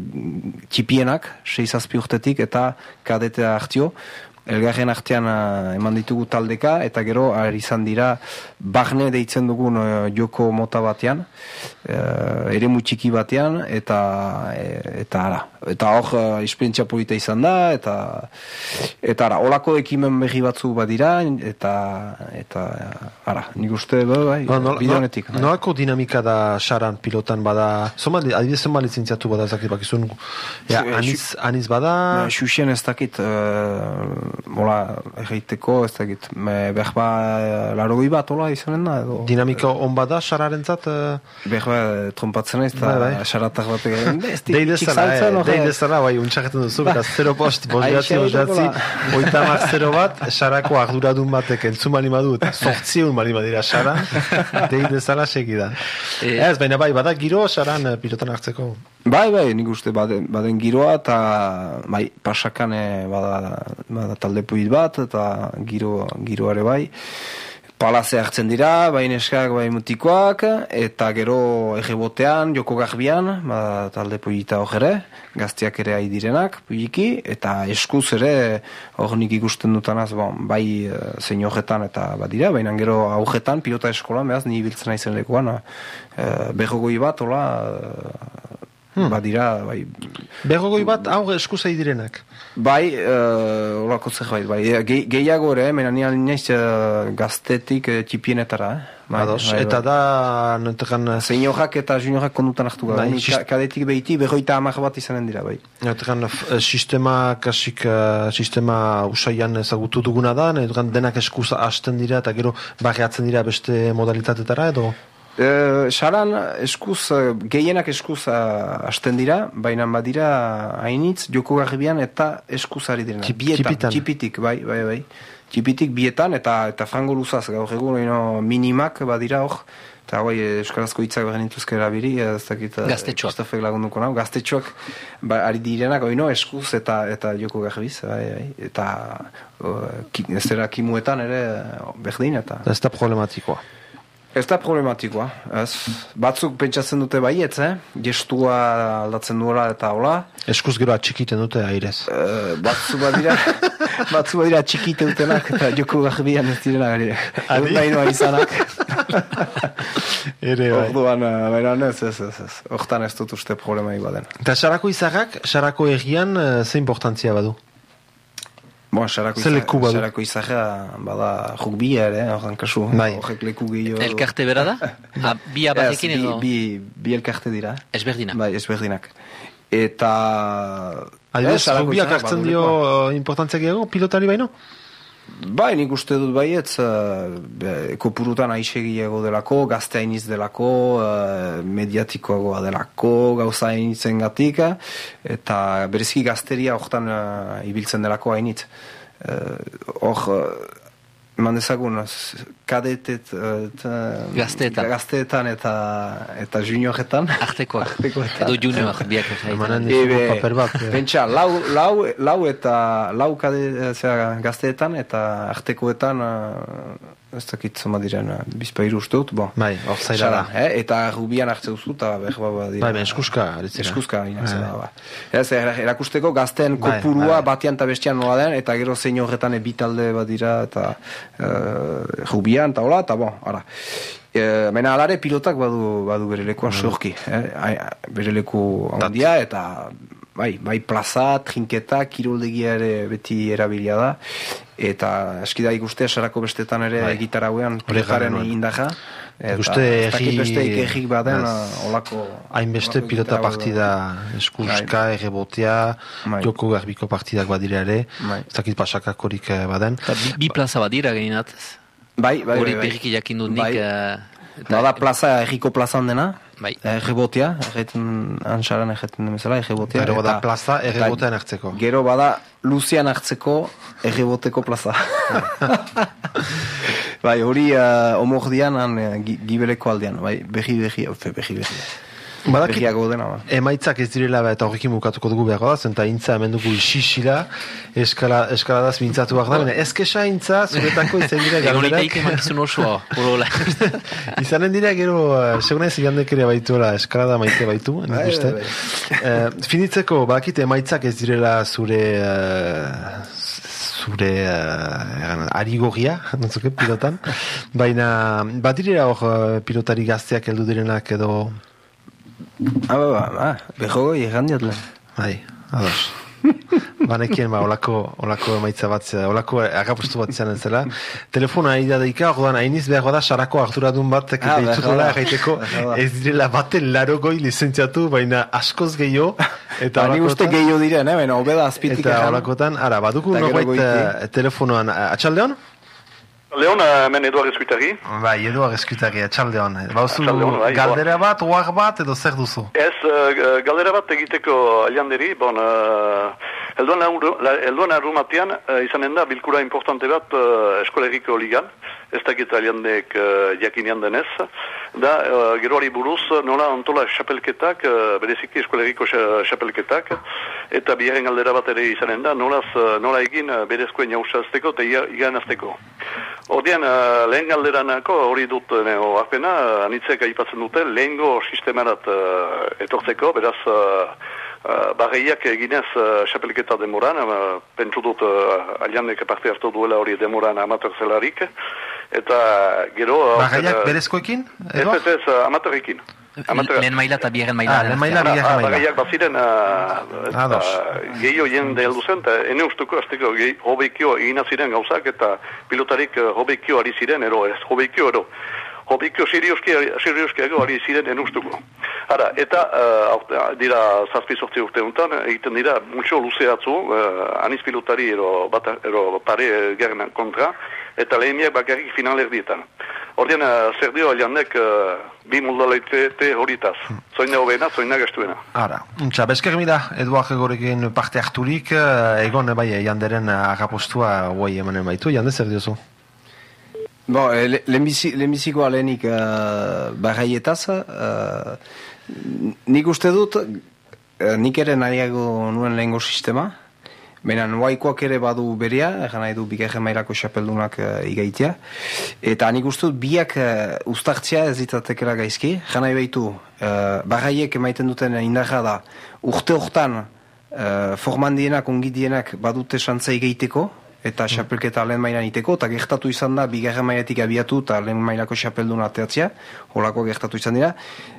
S3: txipienak, sei zazpi urtetik eta kadetea hartio. Elgarren artean uh, eman ditugu taldeka eta gero ari izan dira barne deitzen dugun uh, joko mota batean, uh, ere txiki batean eta eta ara. Eta hor esperientzia polita izan da eta eta ara, olako ekimen berri batzu badira eta eta ara, nik uste bai, bai,
S2: Ba, nola-
S3: bide
S2: nola-
S3: honetik. bai.
S2: Nolako dinamika da saran pilotan bada, zoma, adibidez zoma lizentziatu bada ezakit bakizun, ja, aniz, aniz bada,
S3: Ba, Xuxen ez dakit, uh, mola, erraiteko, ez dakit, me, behba, larogoi bat, hola, izanen da, edo...
S2: dinamika on bada sararen zat, uh,
S3: Behba, trompatzen eta
S2: Bai, bai.
S3: xaratak bat egin, ez dik-
S2: deide
S3: txik
S2: zara,
S3: saltzen,
S2: eh, zara, bai, untxaketan duzu, beraz, zero post, bos
S3: Ai,
S2: behatzi, bos
S3: xeago
S2: behatzi,
S3: dagoela.
S2: oita mar zero bat, sarako arduradun batek entzun bali madut, sortziun bali madira saran, deide zara segidan.
S1: Eh.
S2: Ez, baina bai, bada giro saran eh, pilotan hartzeko.
S3: Bai, bai, nik uste baden, baden giroa eta bai, pasakan eh, bada, bada talde puit bat eta giro, giroare bai. Palaze hartzen dira, bai neskak, bai mutikoak, eta gero egebotean, joko garbian, bada talde puita hor ere, gaztiak ere ai direnak, puiki, eta eskuz ere, hor nik ikusten dutanaz, bon, bai eh, zein horretan eta badira, baina gero aujetan, pilota eskolan, behaz, ni biltzen naizen lekuan, eh, berrogoi bat, hola,
S2: Hmm.
S3: badira, bai,
S2: Berrogoi bat, hau eskusai direnak.
S3: bai, uh, olako zerbait, bai, ge, gehiago ere, mena naiz uh, gaztetik uh, txipienetara, eh? Bai,
S2: Ados,
S3: bai,
S2: eta
S3: bai.
S2: da, notekan,
S3: Seniorak eta juniorak kondutan hartu gara,
S2: Bai, sist-
S3: ka- kadetik behiti berroita hamar bat izanen dira, bai.
S2: notekan, sistema, kasik, eh, sistema usaian ezagutu duguna da, notekan denak eskusa hasten dira, eta gero barriatzen dira beste modalitatetara, edo?
S3: Uh, saran eskuz, uh, gehienak eskuz uh, hasten dira, baina badira hainitz, joko garbian eta eskuzari direna.
S2: Txip-
S3: Bietan. Txipitik, bai, bai, bai. Txipitik bietan eta eta frango luzaz, gaur egun ino, minimak badira hor, eta bai, euskarazko hitzak behar nintuzke erabili, ez dakit... eh,
S1: Gaztetxoak.
S3: Lagunduko nau, gaztetxoak, ba, ari direnak, oino, eskuz eta eta joko garbiz, bai, bai, eta uh, ki, ez dira kimuetan ere eh, berdin, eta...
S2: Ez da problematikoa.
S3: Ez da problematikoa, ez. Batzuk pentsatzen dute baietz, eh? Gestua aldatzen duela eta hola.
S2: Eskuz gero atxikiten dute airez.
S3: E, batzu badira, batzu badira txikite dutenak eta joko garbian ez direna gari.
S2: Adi?
S3: Izanak.
S2: Ere, bai.
S3: Orduan, eh, baina ez, ez, ez, ez. Hortan ez dut uste problemai baden.
S2: Eta sarako izarrak, sarako egian, eh, ze importantzia badu?
S3: Bon, sarako,
S2: badu?
S3: sarako izarra bada rukbia ere, horren kasu.
S2: Bai.
S3: Horrek leku gehiago.
S1: Elkarte bera da? Ah, bi abatekin
S3: Ez,
S1: edo?
S3: Bi, bi, bi elkarte dira.
S1: Ezberdinak.
S3: Bai, ezberdinak. Eta...
S2: Adibidez, rugbiak
S3: izarra
S2: hartzen dio
S3: lekua.
S2: eh, importantzia gehiago, pilotari baino?
S3: Bai, nik uste dut baietz, uh, kopurutan aixegiago delako, gazte hainiz delako, uh, mediatikoagoa delako, gauza hainitzen gatik, eh, eta bereziki gazteria hortan uh, ibiltzen delako hainitz. Hor, uh, dezagun, s- kadetet, uh, eta-
S1: Gazteetan.
S3: gazteetan eta, eta junioretan.
S1: Artekoak.
S3: Artekoetan.
S1: Edo junior biak
S2: Emanen
S3: Ebe,
S2: paper bat. eh.
S3: Pentsa, lau, lau, lau eta lau kade, zera, gazteetan eta artekoetan uh, ez dakit zoma diren uh, bizpairu uste dut, bon.
S2: Bai, hor zaila da.
S3: Eh? eta rubian hartze duzu eta behar bat dira.
S2: Bai, eskuska.
S3: Eskuska, inatzen
S2: Bai.
S3: da, ba. Ez, er- erakusteko gazten
S2: Bai,
S3: kopurua
S2: bai.
S3: batean eta bestean nola den, eta gero zein horretan ebitalde bat dira, eta uh, rubian, eta hola, eta bon, ara. E, Mena alare pilotak badu, badu bere lekua sorki, eh? Bere leku handia, eta bai, bai plaza, trinketa, kiroldegia ere beti erabilia da, eta eski da ikustea sarako bestetan ere
S2: Bai. Hori
S3: pilotaren indaja, eta
S2: Ikuste
S3: dakit
S2: egi-
S3: beste egik baden olako...
S2: Hainbeste pilota partida eskuska, errebotea,
S3: Bai.
S2: joko garbiko partidak badira ere,
S3: Bai.
S2: ez dakit pasakakorik eh, baden.
S1: Eta bi, bi plaza bat dira gehinat.
S3: Bai, bai,
S1: Hori
S3: bai, bai.
S1: berriki jakin dut nik.
S3: Bai.
S1: eh, Eta-
S3: Bada plaza, erriko plazan dena,
S1: Bai.
S3: errebotea, erreten, antxaran erreten bezala, errebotea.
S2: Gero bada plaza errebotean hartzeko.
S3: Gero bada Luzian hartzeko erreboteko plaza. bai, hori uh, omordian, han, eh, gi- gibeleko aldean, bai, behi, behi, fe, behi, behi. Behiago dena, ba.
S2: Emaitzak ez direla ba, eta horrekin bukatuko dugu behar da, zenta intza hemen dugu isisila, eskala, eskaladaz mintzatu behar da, baina ez kesa intza, zuretako izan dira
S1: Egon
S2: galderak.
S1: osoa, orola.
S2: Izanen dira gero, uh, seguna ez igandek ere baituela eskalada maite baitu, nik
S3: Bai,
S2: uste.
S3: bai,
S2: Eh, finitzeko, bakit emaitzak ez direla zure uh, zure uh, arigogia, nantzuke, pilotan. Baina, badirera hor uh, pilotari gazteak heldu direnak edo,
S3: Ah, ba, ba, beho goi, egan diatlen.
S2: bai, ados. Banekien, ba, olako, olako emaitza bat, ze- olako agapostu bat izan zela. Telefonoa ari da deika, orduan, hainiz behar da sarako arduradun bat,
S3: Ah, Behar da.
S2: ez direla baten larogoi lizentziatu, baina askoz gehiago, eta
S3: Ba, nik uste gehiago diren, eh, baina hobeda azpitik
S2: Eta olakotan, ara,
S3: gero
S2: norbait eh, telefonoan, eh, atxaldeon?
S5: Leon, eh, hemen Eduard Eskuitari.
S2: Bai, edu ageskutari, atxaldeon. Bauzu,
S5: bai,
S2: galdera bat, oak bat, edo zer duzu?
S5: Ez, uh, galdera bat egiteko alianderi, bon, uh, elduan, arrumatean uh, izanen da bilkura importante bat uh, eskolegiko ligan, ez dakit aliandek uh, jakinean denez, da uh, geroari buruz nola antola xapelketak, uh, bereziki eskolegiko xa- xapelketak, eta biharren galdera bat ere izanen da, nolaz, nola egin uh, berezkoen jausazteko eta iganazteko. Ordean, uh, lehen galderanako hori dut oakpena, uh, anitzek aipatzen dute, lehengo sistemarat uh, etortzeko, beraz, uh, uh, barreiak eginez uh, xapelketa demoran, uh, pentsu dut uh, alianek parte hartu duela hori demoran amateur zelarik, eta gero... uh,
S2: Bagaiak
S5: uh,
S2: berezkoekin?
S5: Ez, ez, ez, uh, amateurikin. Amateur-
S1: Lehen maila eta bigarren maila.
S2: Ah, lehen maila, bigarren
S5: ah,
S2: maila.
S5: Bagaiak baziren, uh,
S2: Ados.
S5: uh, gehiago jende heldu zen, eta ene ustuko, azteko, gehi, hobekio egina ziren gauzak, eta pilotarik uh, hobekio ari ziren, ero, ez, hobekio ero. Hobekio serioski, serioskiago ari ziren ene ustuko. Ara, eta, uh, dira, zazpi sortzi urte untan, egiten dira, multxo luzeatzu, uh, aniz pilotari ero, bata, ero pare garen kontra, eta lehemiak bakarrik final erdietan. Ordean, uh, zer dio alianek uh, bi muldaleite horitaz. Zoina hobena, zoina gastuena.
S2: Ara, untxa, bezker mida, Eduard Egorekin parte harturik, eh, egon, bai, janderen eh, agapostua guai emanen baitu, jande zer diozu?
S3: Bo, eh, le- lehenbizi- lehenbizikoa lehenik uh, barraietaz, uh, nik uste dut, uh, nik ere nahiago nuen lehengo sistema, Baina nuaikoak ere badu berea, egan nahi du bigarren mailako xapeldunak uh, igaitea. Eta nik uste biak uh, ustartzea ez ditatekera gaizki. Egan nahi behitu, uh, barraiek emaiten duten indarra da, urte hortan uh, formandienak, ongidienak badute santza igaiteko, eta xapelketa lehen mailan iteko, eta gertatu izan da, bigarren mailatik abiatu, eta lehen mailako xapeldun ateatzea, holako gertatu izan dira.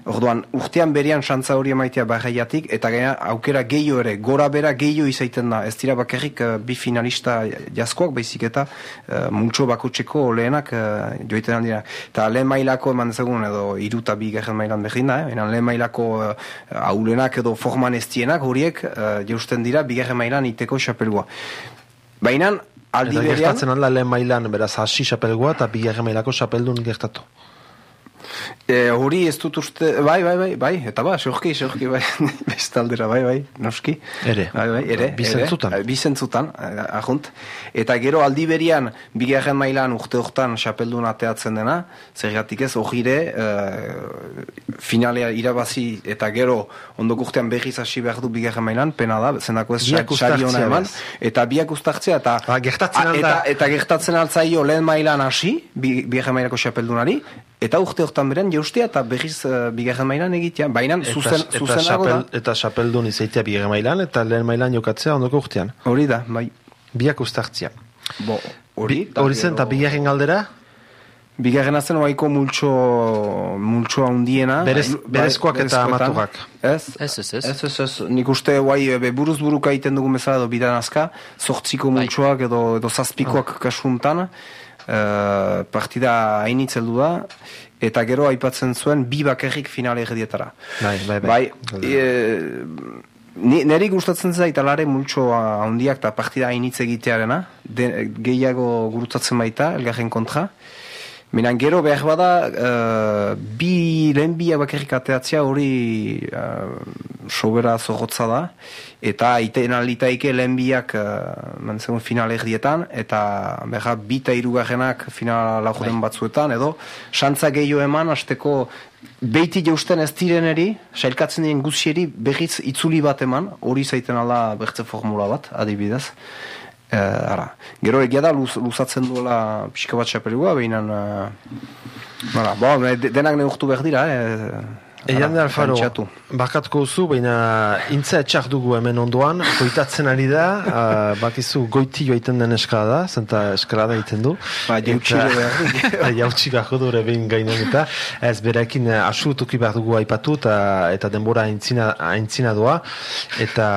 S3: Orduan, urtean berean santza hori emaitea barraiatik, eta gaina aukera gehiago ere, gora bera gehiago izaiten da, ez dira bakarrik uh, bi finalista jaskoak, baizik eta uh, multxo bakotxeko lehenak uh, joiten aldira. Eta lehen mailako eman dezagun edo iruta bigarren mailan berdin da, eh? Lehen mailako uh, aulenak edo forman eztienak horiek uh, jausten dira bigarren mailan iteko xapelgoa. Baina, aldi berean...
S2: gertatzen alda lehen mailan, beraz, hasi xapelgoa eta bigarren mailako xapeldun gertatu.
S3: E, hori ez dut uste, bai, bai, bai, bai, eta ba, seurki, seurki, bai, bestaldera, bai, bai, noski.
S2: Ere.
S3: Bai, bai, ere.
S2: Bi zentzutan.
S3: ere, Bi zentzutan, eh, ajunt. Eta gero aldi berian, bigarren mailan urte hortan xapeldun ateatzen dena, zergatik ez, hogire, e, finalea irabazi, eta gero, ondoko urtean berriz hasi behar du bigarren mailan, pena da, zendako ez sari ona
S2: uztartzea,
S3: eman, eta biak ustartzea, eta...
S2: Ba, gertatzen
S3: A- Eta, eta gertatzen altzaio lehen mailan hasi, bi, bigarren mailako xapeldunari, eta urte hortan beren jaustea eta berriz uh, bigarren mailan egitea. Baina zuzen,
S2: eta,
S3: zuzenago da.
S2: xapel, eta xapeldun izaitea bigarren mailan, eta lehen mailan jokatzea ondoko urtean.
S3: Hori da, bai.
S2: Biak ustartzia.
S3: Bo, hori.
S2: Bi- Hori zen, eta bigarren galdera,
S3: Bigarren zen oaiko multxo, multxo handiena.
S2: Berez-
S3: Bai,
S2: berezkoak eta amaturak.
S3: Ez?
S1: Ez, ez, ez.
S3: Ez, ez, ez. Nik uste, be, buruz buruka egiten dugu bezala edo bidan azka, sortziko
S1: Bai.
S3: multxoak edo, edo zazpikoak kasuntan, uh, partida hainitz heldu da, eta gero aipatzen zuen bi bakarrik finale erdietara.
S2: Bai, bai, bai.
S3: Bai, e, ni, neri gustatzen zait alare multxo handiak eta partida hainitz egitearena, de, gehiago gurutatzen baita, elgarren kontra, Minan gero behar bada, uh, bi lehen biak bakarrik ateatzea hori uh, sobera zorrotza da, eta iten alitaike lehen biak uh, final erdietan, eta behar bi eta irugarrenak final laujoten batzuetan, edo santza gehiago eman, azteko beiti jausten ez direneri, sailkatzen dien guzieri, berriz itzuli bat eman, hori zaiten ala bertze formula bat, adibidez. E, ara. Gero egia da luz, luzatzen duela pixka bat xapelua, behinan... Uh, bo, denak neurtu behar dira, eh?
S2: Eian Alfaro, bakatko zu, baina intza etxak dugu hemen ondoan, goitatzen ari da, uh, bakizu goiti joaiten den eskala da, zenta eskala da egiten du.
S3: Ba, jautxire
S2: behar Jautxi behar du behin gainen eta ez berekin eh, asutuki behar dugu aipatu eta, eta denbora aintzina, aintzina doa. Eta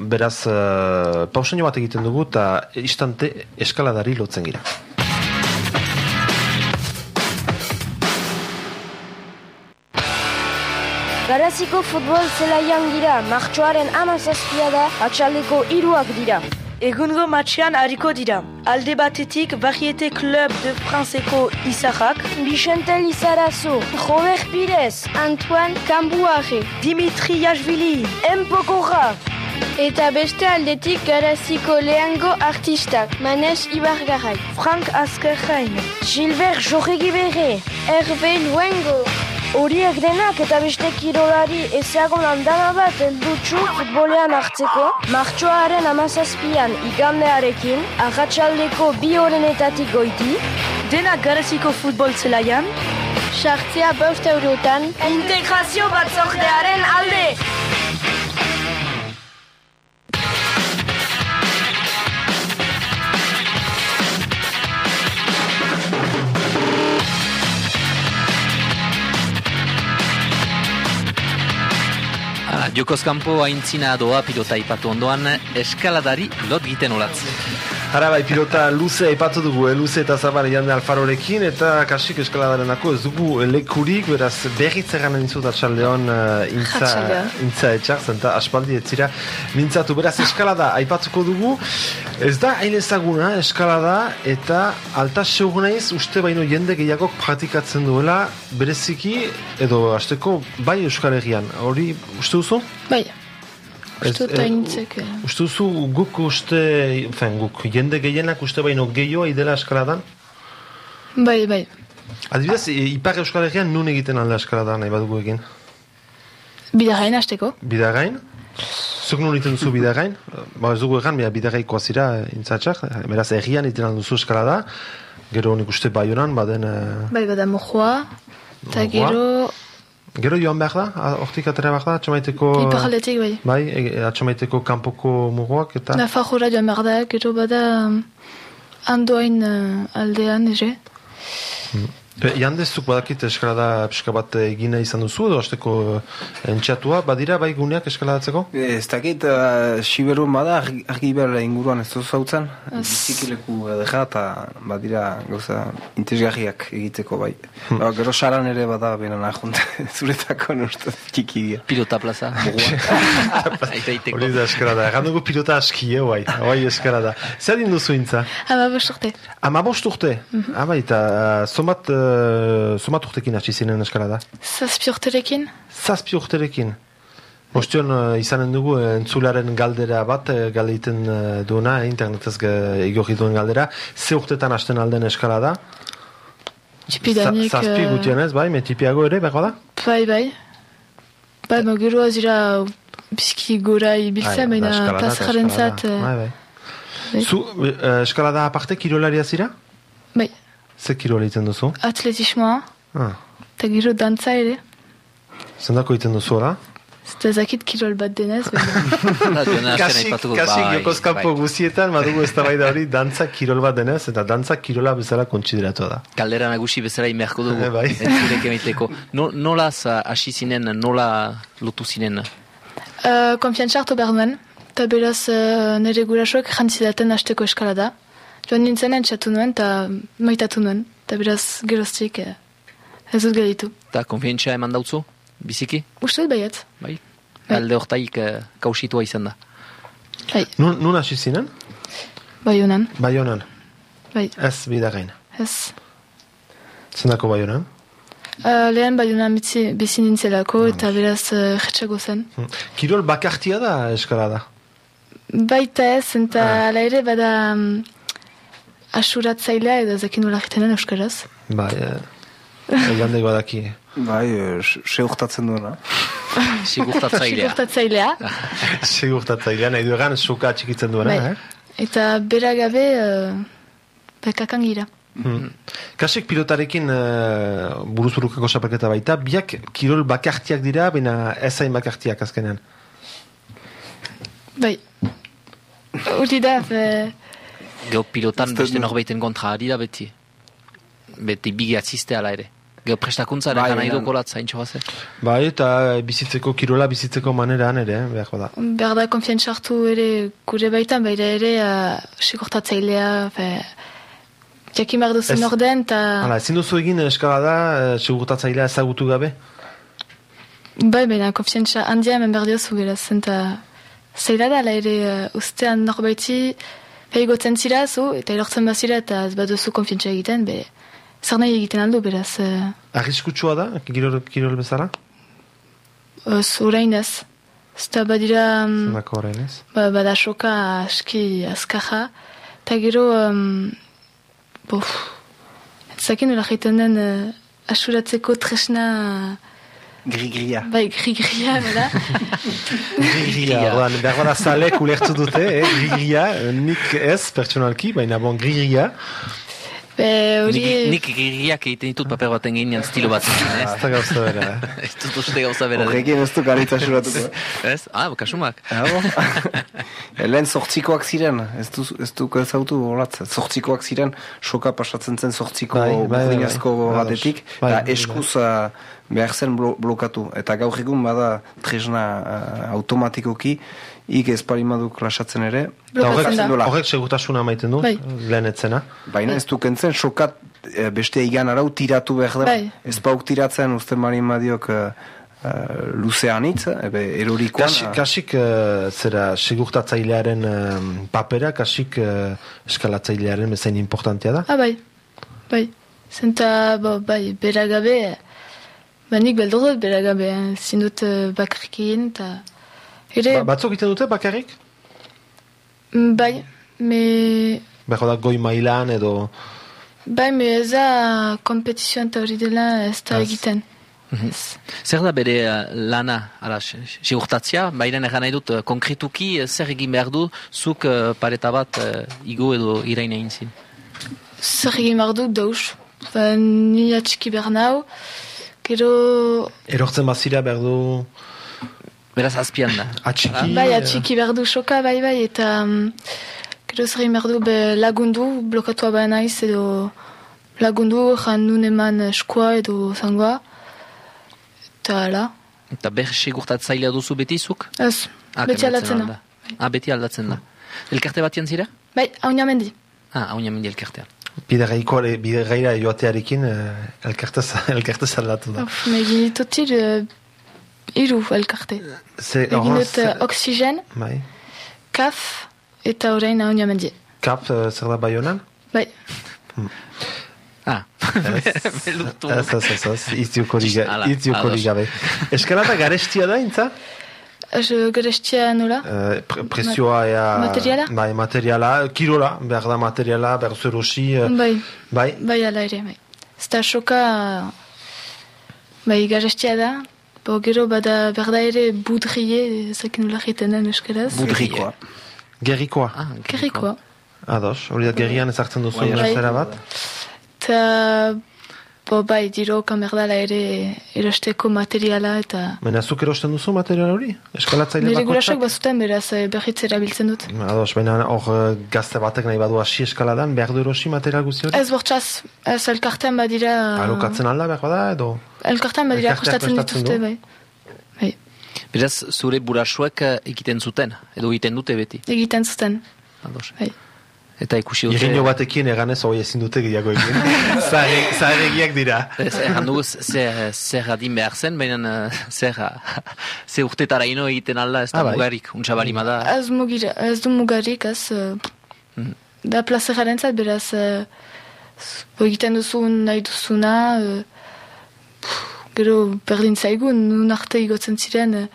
S2: beraz, uh, pausen bat egiten dugu eta istante eskaladari lotzen gira.
S6: Garaziko futbol zelaian gira, martxoaren amazazpia da, atxaleko iruak dira.
S7: Egungo matxean hariko dira. Alde batetik, Barriete Club de Franceko Izarrak.
S6: Bixente Lizarazu. Robert Pires.
S4: Antoine Kambuare.
S7: Dimitri Yashvili.
S6: Empokorra.
S4: Eta beste aldetik garaziko lehango artistak. Manes Ibargarai.
S7: Frank Askerrein.
S6: Gilbert Jorregibere.
S4: Hervé Luengo.
S6: Horiek denak eta beste kirolari ezago landana bat eldutxu futbolean hartzeko, martxoaren amazazpian igandearekin, ahatsaldeko bi horrenetatik goiti,
S7: denak garaziko futbol zelaian,
S4: sartzea bost eurotan,
S6: integrazio bat zordearen alde!
S1: Jokoz kanpo haintzina doa pilota ipatu ondoan eskaladari lot giten olatz.
S2: Hara bai, pilota luze aipatu dugu, eh, luze eta zabar jande alfarorekin, eta kasik eskaladaren ez dugu lekurik, beraz berriz egan nintzut atxaldeon uh, intza, intza etxak, zenta aspaldi etzira mintzatu. Beraz eskalada aipatuko dugu, ez da hain ezaguna eskalada eta alta seugunaiz uste baino jende gehiagok praktikatzen duela bereziki edo hasteko bai euskal egian, hori uste duzu?
S4: Bai. Uste dut hainitzek.
S2: Uste duzu guk uste, fen, guk jende gehienak uste baino gehioa idela eskaladan?
S4: Bai, bai.
S2: Adibidez, ipar euskal egian nun egiten alda eskaladan nahi badugu egin?
S4: Bidagain hasteko.
S2: Bidagain? Zuk nun iten duzu bidagain? Ba ez dugu egan, bidagaiko azira intzatxak, beraz egian iten alduzu eskalada, gero nik uste baionan, baden...
S4: Bai, bada mojoa, eta gero...
S2: Gero joan behar da, hortik atera behar da, atxamaiteko...
S4: Iparaldetik, bai.
S2: Bai, e, atxamaiteko kanpoko mugoak eta...
S4: Nafajora joan behar da, gero bada andoain uh, aldean, ere.
S2: Hmm. Be, jandezuk badakit eskalada pixka bat egina izan duzu, edo azteko eh, entxatua, badira bai guneak eskaladatzeko?
S3: Ez dakit, uh, siberun bada, argi behar inguruan ez duzu zautzen, bizikileku edera eta badira gauza intezgarriak egiteko bai. Hmm. Ba, gero saran ere bada benen ahont, zuretako nuztu txiki dira.
S1: Pilota plaza,
S2: Hori da eskalada, egan dugu pilota aski, eh, bai, bai eskalada. Zer din duzu intza?
S4: Ama bosturte.
S2: Ama bosturte? Mm -hmm. Bai, eta uh, somat... Uh, Zoma urtekin hasi zinen eskala da?
S4: Zazpi urterekin.
S2: Zazpi urterekin. Ostion, uh, izanen dugu, uh, entzularen galdera bat, uh, galdeiten uh, duena, eh, internetez egorri duen galdera. Ze urtetan hasten alden eskala da?
S4: Txipidanik...
S2: Zazpi gutienez, bai, metipiago ere, beko da?
S4: Bai, bai. Bai, ma gero azira bizki gora ibiltzen, baina pasaren zat...
S2: Bai, bai. Zu, uh, eskala da aparte kirolaria zira?
S4: Bai.
S2: Ze kirola egiten duzu?
S4: Atletismoa.
S2: Ah.
S4: Eta gero dantza ere.
S2: Zendako egiten duzu, ora?
S4: Zeta zakit kirol bat denez.
S2: kasik, kasik jokoz kanpo guzietan, madugu ez da bai da hori, dantza kirol bat denez, eta dantza kirola bezala kontsideratu da.
S1: Kaldera nagusi bezala inberko dugu.
S2: bai.
S1: Entzurek emiteko. No, nola hasi zinen, nola lotu zinen?
S4: Uh, Konfiantza hartu behar nuen. Eta beraz uh, nire gurasoak jantzidaten hasteko eskala da. Joan nintzen entxatu nuen, eta maitatu nuen. Eta beraz, geroztik, eh, ez dut galitu.
S1: Eta konfientzia eman dautzu, biziki?
S4: Uste dut baiet.
S1: Bai. bai. Alde hortaik eh, kausitua izan da.
S4: Bai.
S2: Nun, nun hasi zinen?
S4: Bai honan.
S2: Bai honan.
S4: Bai.
S2: Ez bidagain.
S4: Ez.
S2: Zendako bai honan?
S4: Uh, lehen baiuna bizi nintzelako eta beraz uh, jetxago zen.
S2: Hmm. Kirol bakartia da eskalada?
S4: Baita ez, eta
S2: Ah.
S4: ere bada um, asuratzailea edo zekin nola egitenen euskaraz.
S2: Bai, eh, jandek badaki.
S3: Bai, eh, se- seurtatzen duena.
S1: Sigurtatzailea.
S4: Sigurtatzailea.
S2: Segurtatzailea, nahi du egan suka txikitzen duena,
S4: Bai.
S2: eh?
S4: Eta bera gabe uh, bekakan gira.
S2: Hmm. Kasik pilotarekin uh, buruz burukako zapaketa baita, biak kirol bakartiak dira, baina ez hain bakartiak azkenean.
S4: Bai. Hori da, be,
S1: Geo pilotan
S3: da-
S1: beste norbaiten kontra ari da beti. Beti bigi atziste ala ere. Geo prestakuntza
S3: Bai,
S1: bai, nahi
S3: baina-
S1: dokolat zaintxo baze.
S2: Bai, eta bizitzeko kirola bizitzeko maneran ere, eh, behar da.
S4: behar da konfiantza hartu ere gure baitan, baina ere uh, sigurtatzailea, be, jakin behar duzu norden, eta
S2: Hala, ezin duzu egin eskalada, uh, segurtatzailea ezagutu gabe?
S4: bai, baina konfiantza handia hemen behar diozu beraz, eta zeila da, ere uh, ustean norbaiti, be igotzen zira zu, eta erortzen bazira, eta ez baduzu konfiantza egiten, be, zer nahi egiten aldu, beraz, uh,
S2: Arriskutsua da, kirol, kirol bezala?
S4: ez orain ez. Ez da badira... um,
S2: Zendako horrein ez?
S4: Ba, bada soka aski azkaja, eta gero, um, bof, etzakin nola jaiten den uh, asuratzeko tresna,
S3: Gri-gria.
S4: bai, gri-gria, bera.
S2: Grigria, ordan, behar bada zalek ulertu dute, eh? Grigria, nik ez, pertsonalki, baina bon, grigria.
S4: Be, hori...
S1: Nik, nik giriak egiten ditut paper baten gainean stilo bat.
S2: Ez
S1: ez?
S2: da gauza bera?
S1: Ez dut uste gauza bera.
S3: Horrekin ez du garitza suratuko.
S1: Ez? Ah, kasumak.
S3: Ah, bon? Lehen sortzikoak ziren, ez du, ez du ezautu holatz, sortzikoak ziren, soka pasatzen zen sortziko
S2: Bai, bai, bai,
S3: burdinazko batetik, eta eskuz uh, behar zen blo blokatu. Eta gaur egun bada tresna automatikoki, ik ez parimadu klasatzen ere,
S2: Eta horrek, horrek segurtasuna maiten du,
S4: Bai.
S2: lehen etzena.
S3: Baina ez du kentzen, sokat eh, beste igan arau tiratu behar da.
S4: Bai.
S3: Ez pauk tiratzen uste marin madiok uh, uh, luzean hitz, ebe erorikoan.
S2: Kasik, kasik eh, zera, segurtatzailearen eh, papera, kasik uh, eskalatzailearen bezain importantea da.
S4: Ah, bai, bai. Zenta, bo, bai, bera gabe, ba, nik beldur dut bera gabe, eh, zin dut uh, bakarrikin, eta... Ere,
S2: Ba, batzuk egiten dute bakarrik?
S4: mm, bai, me...
S2: Behar da goi mailan edo...
S4: Bai, me ez da kompetizioan eta hori dela ez da egiten. Ez.
S1: Zer da bere eh, lana, ara, sigurtatzia, baina egan nahi dut, eh, konkretuki eh, zer egin behar du, zuk pareta bat igo edo irain egin zin.
S4: Zer egin behar dut dauz. Ba, ni atxiki behar nau. Gero...
S2: Erortzen bazira behar du
S1: Beraz azpian da.
S2: atxiki...
S4: Bai,
S2: eh,
S4: atxiki behar du soka, bai, bai, eta... mm, Gero zer egin behar du be, lagundu, blokatua ba naiz, edo lagundu, jan nun eman eskoa edo zangoa. Eta ala.
S1: Eta ber sigurtatzailea duzu beti zuk?
S4: Ez,
S1: Ah,
S4: beti aldatzen da.
S1: Ah, beti aldatzen da. Elkarte bat zira?
S4: Bai, hau mendi.
S1: Ah, hau mendi elkartean.
S2: Bide gaiko, bide gaira joatearekin eh, elkartez, elkartez aldatu da.
S4: Uf, me egin ditutil uh, iru elkarte.
S2: Ze,
S4: Egin
S2: horren,
S4: dut uh, oksigen,
S2: bai.
S4: kaf, eta orain hau mendi.
S2: Kap, eh, zer da bai honan?
S4: Bai,
S1: Ah, beldurtu.
S2: Ez, ez, ez, ez,
S1: ados.
S2: gabe. Eskalata garestia da, intza?
S4: ez uh, gerestia nola.
S2: Eh, pre presioa ea...
S4: Materiala?
S2: Bai, materiala, kirola, behar da materiala, behar zerosi... eh,
S4: Bai,
S2: bai,
S4: bai ala ere, bai. Zta soka, bai, gerestia da. Bo, gero bada berda ere budrie, zakin nola egiten den euskaraz.
S3: budrikoa.
S2: gerrikoa.
S1: Ah,
S4: Gerrikoa.
S2: Ados, hori da gerrian ezartzen duzu
S3: Bai,
S2: zera bat.
S4: Eta, bo, bai, diro kamerdala ere erosteko materiala eta...
S2: Baina zuk erosten duzu material hori? Eskalatzaile
S4: Nire gurasoak
S2: bakotxak?
S4: bazuten beraz eh, berriz erabiltzen dut.
S2: Ados, baina hor eh, gazte batek nahi badu hasi eskaladan, behar du erosi material guzti hori?
S4: Ez bortxaz, ez elkartean badira...
S2: Alokatzen alda behar bada edo?
S4: Elkartean badira prestatzen
S2: prestatzen
S4: dituzte, bai. Bai,
S1: Beraz, zure burasuek eh, egiten zuten, edo egiten dute beti.
S4: egiten zuten,
S1: Ados.
S4: bai.
S1: Eta ikusi dute...
S2: Irriño batekin eganez hori ezin dute gehiago egin. Zahare- Zaharegiak dira.
S1: Ez, erran dugu zer, zer adin behar zen, baina eh, zer, zer urtetara ino egiten alda, ez da
S2: Ah, bai.
S1: mugarik, untsa balima da.
S4: Ez, mugira, ez du mugarik, ez... Uh,
S1: Mhm.
S4: Da plazeraren zat, beraz... Uh, egiten duzu nahi duzuna, eh, pff, gero berdin zaigu, nun arte igotzen ziren, uh,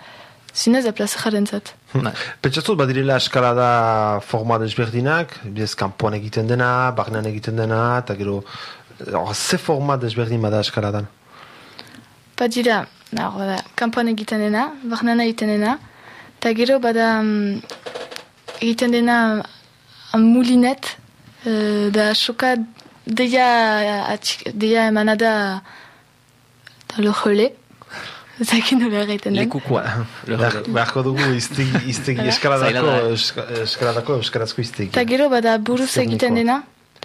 S4: zinez aplaza jaren zat.
S1: Bai.
S2: Pentsatzut badirela eskalada forma desberdinak, bidez kanpoan egiten dena, barnean egiten dena, eta gero, hor, ze forma desberdin bada eskaladan?
S4: Badira, na, hor bada, kanpoan egiten dena, barnean egiten dena, eta gero bada mm, egiten dena amulinet, uh, da soka deia, deia emanada da lojole, zakin nola egiten den.
S1: Lekukua.
S2: Behar- Beharko dugu iztegi, iztegi eskaladako,
S1: da.
S2: eska- eskaladako euskarazko iztegi.
S4: Eta gero bada buruz egiten dena,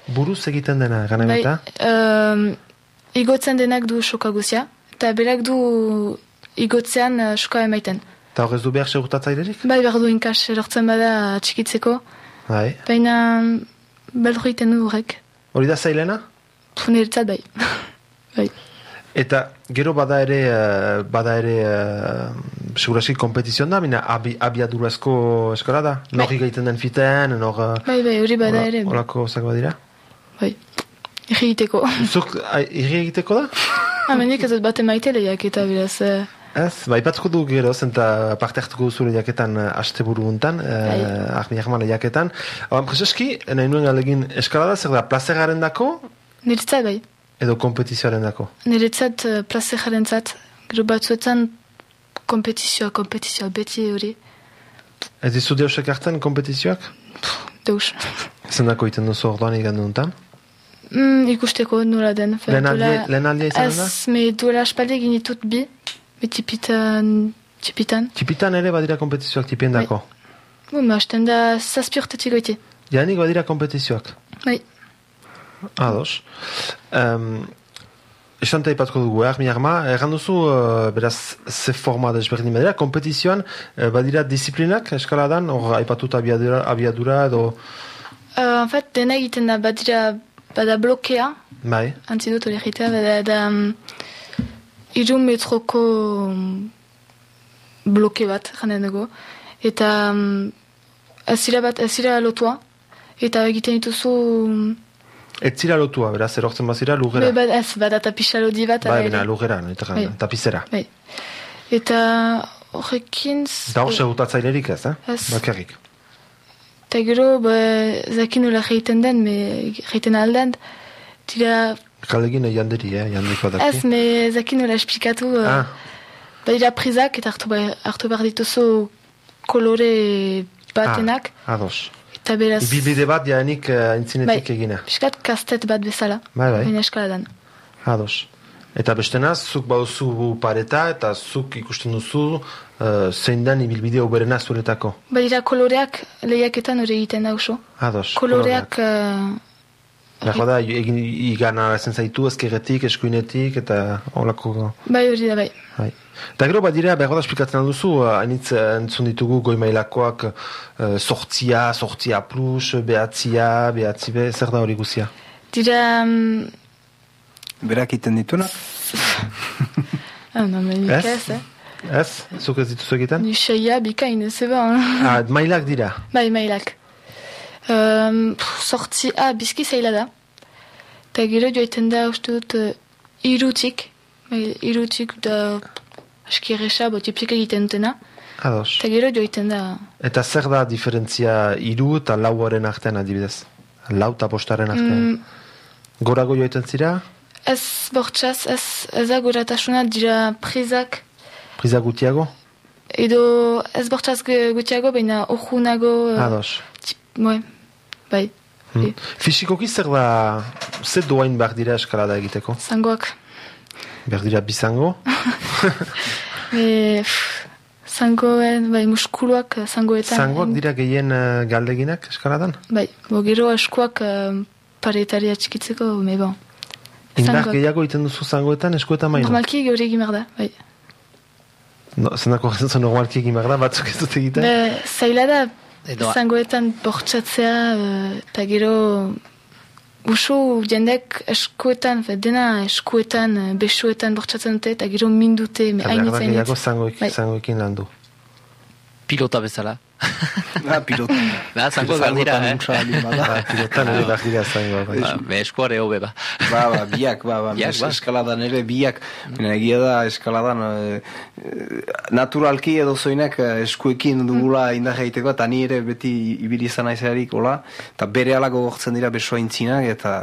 S2: Buruz egiten dena, gana
S4: bai,
S2: eta?
S4: um, igotzen denak du soka guzia, eta berak du igotzean uh, soka emaiten.
S2: Eta hor ez du behar segurtatzailerik?
S4: Bai, behar du inkas erortzen bada txikitzeko,
S2: Bai.
S4: baina beldur egiten du horrek.
S2: Hori da zailena?
S4: Niretzat bai. bai.
S2: Eta gero bada ere, eh, bada ere, uh, seguraski kompetizion da, bina abi, abiadurazko eskola da?
S4: Bai.
S2: Norri gaiten den fiten, nor... eh,
S4: Bai, bai, hori bada ere.
S2: Holako zak badira?
S4: Bai. Egiteko.
S2: Zuk irri egiteko da?
S4: Hamendik ez bat emaite lehiak eta beraz. eh,
S2: Ez, bai batzuko du gero, zenta parte hartuko duzu lehiaketan uh, aste buru untan, uh, ahmi ahma lehiaketan. Hau, prezeski, nahi nuen alegin eskalada, zer da, plazeraren dako
S4: Niretzat bai.
S2: Edo kompetizioaren dako?
S4: Niretzat uh, plaze jarentzat. Gero batzuetan kompetizioa, kompetizioa, beti hori.
S2: Ez dizu deusek hartzen kompetizioak?
S4: Deus.
S2: Zendako iten duzu orduan igan duntan?
S4: Mm, ikusteko nola den.
S2: Lehen aldia- izan da?
S4: Ez, me duela aspaldi egin ditut bi. Be tipitan, tipitan.
S2: Tipitan ere badira kompetizioak tipien dako.
S4: Bu, ma hasten da zazpi urtetik goiti.
S2: Janik badira kompetizioak.
S4: Bai.
S2: Ados. Um, Esan taipatko dugu, eh, mi arma, erran duzu, eh, beraz, ze forma desberdin badira, kompetizioan, eh, badira disiplinak eskaladan, hor aipatuta abiadura, abiadura edo,
S4: Uh, en fait, dena egiten da badira, bada blokea,
S2: bai,
S4: antzidut hori egitea, bada da um, iru metroko um, bloke bat, janden dugu, eta um, azira bat, azira lotua, eta egiten dituzu, um,
S2: ez zira lotua, beraz, erortzen bazira, lugera.
S4: be, bad, ez, bada tapisalodi bat,
S2: bai, bena,
S4: ere.
S2: lugera, eta
S4: Bai.
S2: tapizera.
S4: Bai. Eta horrekin...
S2: Eta hor ez, eh?
S4: Ez.
S2: Bakarrik.
S4: Eta gero, ba, zakin nola geiten den, me geiten alden, tira,
S2: Kaldegin eh, janderi, eh, jandeko daki.
S4: ez, me zakin nola esplikatu,
S2: Ah,
S4: badira prizak, eta hartu, ba- hartu behar dituzu kolore batenak,
S2: ah, ados.
S4: Eta beraz,
S2: Ibilbide bat jaenik uh, intzinetik
S4: Bai.
S2: egina.
S4: piskat kastet bat bezala,
S2: Bai, bai.
S4: baina eskaladan.
S2: Ados. Eta bestenaz, zuk bauzu pareta eta zuk ikusten duzu uh, zein den ibilbide oberena zuretako.
S4: Badira koloreak lehiaketan hori egiten da oso.
S2: Ados.
S4: Koloreak, uh,
S2: Dago da, egin igan arazen zaitu ezkerretik, eskuinetik eta holako...
S4: bai hori da bai.
S2: Bai. Eta gero badira, behar da esplikatzen alduzu, uh, hainitz entzun ditugu goi mailakoak uh, sortzia, sortzia plus, behatzia, behatzi be, zer da hori guzia?
S4: Dira, um,
S3: Berak iten dituna?
S4: ah, no, nik
S2: Ez?
S4: ez, eh?
S2: Ez? Zuk ez dituzu egiten?
S4: Ni seia bikain, ez eba.
S2: Ah, mailak dira.
S4: Bai, mailak. Um, pff, sortzi, ah, bizki zaila da. Eta gero joiten da, uste dut, uh, irutik. Irutik da aski erresa, bo tipik egiten dutena.
S2: Ados.
S4: Eta gero joiten da,
S2: Eta zer da diferentzia iru eta lauaren artean adibidez? Lau eta postaren artean.
S4: mm,
S2: Gorago joiten zira?
S4: ez bortxaz, ez, ez da goratasuna dira prizak,
S2: Priza gutiago?
S4: edo ez bortxaz gu- gutiago, baina ojunago,
S2: Ados.
S4: tip, bai, bai,
S2: Hmm. Fisikoki zer da, zer doain behar dira eskalada egiteko?
S4: zangoak.
S2: Behar dira bizango?
S4: E, pff, zangoen, bai, muskuluak eh, zangoetan.
S2: Zangoak dira gehien uh, galdeginak eskaladan?
S4: Bai, bo gero eskuak uh, paretaria txikitzeko, me bon.
S2: Indar gehiago iten duzu zangoetan eskuetan maino?
S4: Normalki gure egin behar da, bai.
S2: No, zendako gazetzen normalki egin behar da, batzuk ez dut egiten?
S4: Be, zaila da,
S1: Edo-
S4: zangoetan bortxatzea, eh, eta gero usu jendek eskuetan, dena eskuetan, eh, besuetan bortxatzen dute, eta gero mindute, me
S2: Eta behar da gehiago
S4: Bai.
S2: zangoekin landu.
S1: Pilota bezala.
S3: Ah, pilota.
S1: Da, zango behar dira, eh?
S2: Ba, pilotan ere behar dira zaingo. bai.
S1: Ba, eskuare hobe ba.
S3: Ba, ba, biak, ba, ba,
S1: Biak, ba.
S3: eskaladan ere biak. Baina egia da eskaladan eh, naturalki edo zoinak eh, eskuekin dugula indar egiteko, eta ni ere beti ibili izan naizarik, hola, eta bere alako gortzen dira besoa intzinak, eta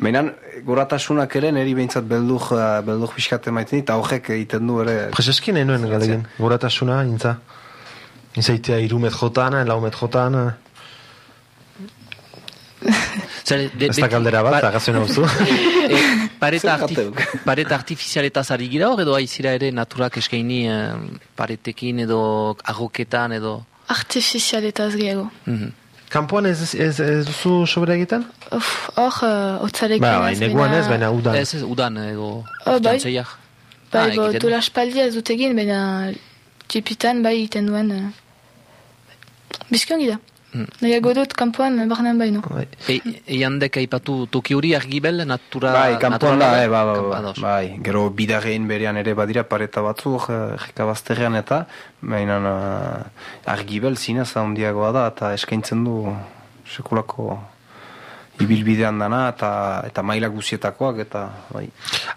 S3: baina goratasunak ere niri behintzat beldur, eh, beldur pixkate maiten eta horrek egiten du ere.
S2: Preseskin enuen galegin, goratasuna, intza. Inzaitea iru metrotan, lau metrotan,
S1: Zer, de,
S2: ez da kaldera bat,
S1: par-
S2: agazioen hau zu.
S1: e, pareta,
S3: Zer
S1: artif, pareta artifizialetaz ari gira hor, edo aizira ere naturak eskaini eh, paretekin edo agoketan edo...
S4: Artifizialetaz gehiago.
S1: Mhm.
S2: Kampoan ez, ez, ez duzu sobera egiten?
S4: Uf, Hor, uh, otzarekin
S2: Ba, bai, neguan ez, baina udan.
S1: Ez ez, udan edo...
S4: Oh, bai.
S1: jantzeiak.
S4: Bai,
S1: Ah,
S4: dola espaldia ez dut egin, baina txipitan bai egiten duen. Uh, Bizkion gira.
S1: Mm.
S4: Nahiago dut kanpoan barnean baino.
S2: Bai.
S1: E, eiandek aipatu toki hori argibel, natura...
S3: Bai, kanpoan da, eh, ba, ba, ba, bai, gero bidarrein berean ere badira pareta batzu, jeka bazterrean eta, baina uh, argibel zinez handiagoa da, eta eskaintzen du sekulako ibilbidean dana, eta, eta maila guzietakoak, eta, bai.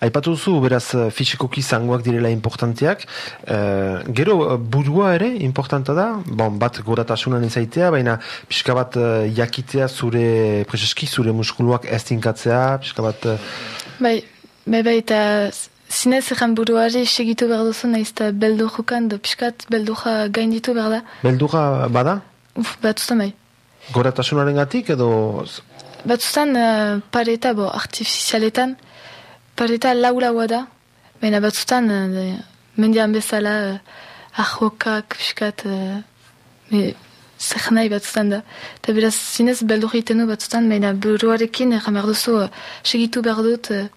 S2: Aipatu duzu, beraz, eh, fisikoki zangoak direla importantiak. Eh, gero, eh, burua ere importanta da, bon, bat goratasunan izaitea, baina pixka bat jakitea zure, preseski zure muskuluak ez tinkatzea, pixka bat...
S4: Bai, bai, bai, eta zinez erran buruari segitu behar duzu, nahiz eta beldur jukan, do piskat belduja gainditu behar da.
S2: beldurra bada?
S4: Uf, batzutan bai.
S2: Goratasunaren gatik edo...
S4: Batzutan uh, pareta, bo, artifizialetan, pareta lau-laua da, baina batzutan, uh, mendian bezala, uh, ahokak, piskat, uh, zer nahi batzutan da. Eta beraz, zinez beldur egiten du batzutan, baina buruarekin erran behar duzu, uh, segitu behar dut, uh,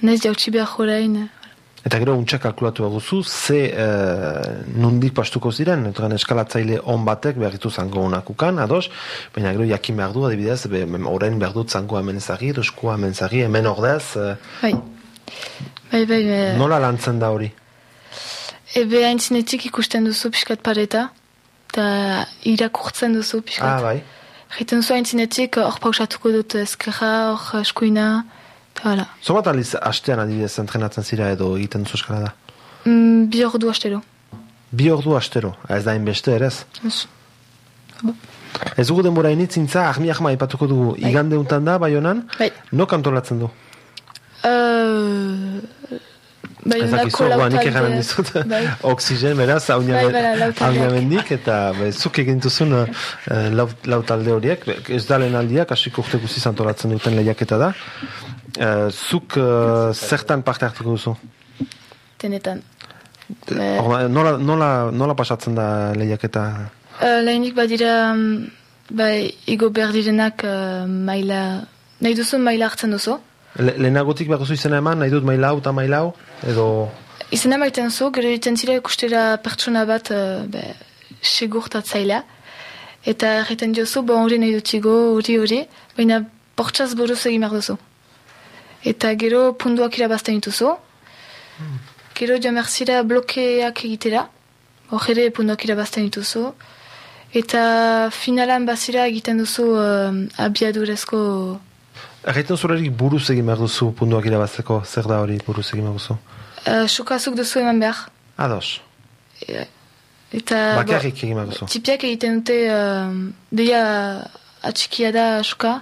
S4: nahiz jautsi behar jorain.
S2: Eta gero untxak kalkulatu eguzu, ze eh, nondik pastuko ziren, etorren eskalatzaile on batek behar ditu zango unakukan, ados, baina gero jakin behar du, adibidez, be, orain behar dut zango hemen ezagi, roskua hemen ezagi, hemen ordez, eh,
S4: bai. Bai, bai, bai.
S2: nola lantzen da hori?
S4: Ebe haintzinetik ikusten duzu piskat pareta, eta irakurtzen duzu piskat.
S2: Ah, bai.
S4: Egiten duzu haintzinetik, hor pausatuko dut ezkerra, hor eskuina, hala.
S2: Zomat aliz astean adibidez entrenatzen zira edo egiten duzu eskala da?
S4: Mm, bi ordu astero.
S2: Bi ordu astero, ez da inbeste ere ez?
S4: Ez.
S2: Ez dugu denbora initzintza, ahmi ahma ipatuko dugu, igande untan da, bai honan,
S4: Bai.
S2: no kantolatzen du?
S4: Uh, bai,
S2: Ez dakizu,
S4: honako lau
S2: ba, nik
S4: talde-
S2: eganen dizut,
S4: Bai.
S2: oksigen, beraz,
S4: Bai, bera, lau taldeak.
S2: mendik, eta be, zuk egin duzun eh, lau, lau talde horiek, ez da lehen aldiak, hasiko urte guziz antolatzen duten lehiaketa da. Eh, zuk eh, zertan parte hartuko duzu?
S4: Tenetan.
S2: Orda, nola, nola, nola pasatzen da lehiaketa?
S4: Uh, lehenik badira, mm, bai, igo behar direnak uh, maila, nahi duzu maila hartzen duzu.
S2: Le, lehenagotik behar duzu izena eman, nahi dut mailau eta mailau, edo...
S4: Izena maiten zu, gero egiten zira ikustera pertsona bat uh, be, segurtatzailea. Eta egiten diozu, bo hori nahi dut igo, hori hori, baina bortxaz buruz egin behar duzu. Eta gero punduak irabazten dituzu. Gero joan behar zira blokeak egitera. Hor ere punduak irabazten dituzu. Eta finalan bazira egiten duzu uh, abiadurezko...
S2: Erraiten zurerik buruz egin behar duzu puntuak irabazteko, zer da hori buruz egin behar duzu?
S4: Uh, sukazuk duzu eman behar.
S2: Ados,
S4: Eta...
S2: bakarrik egin behar duzu.
S4: Txipiak egiten dute, uh, deia atxikia da suka,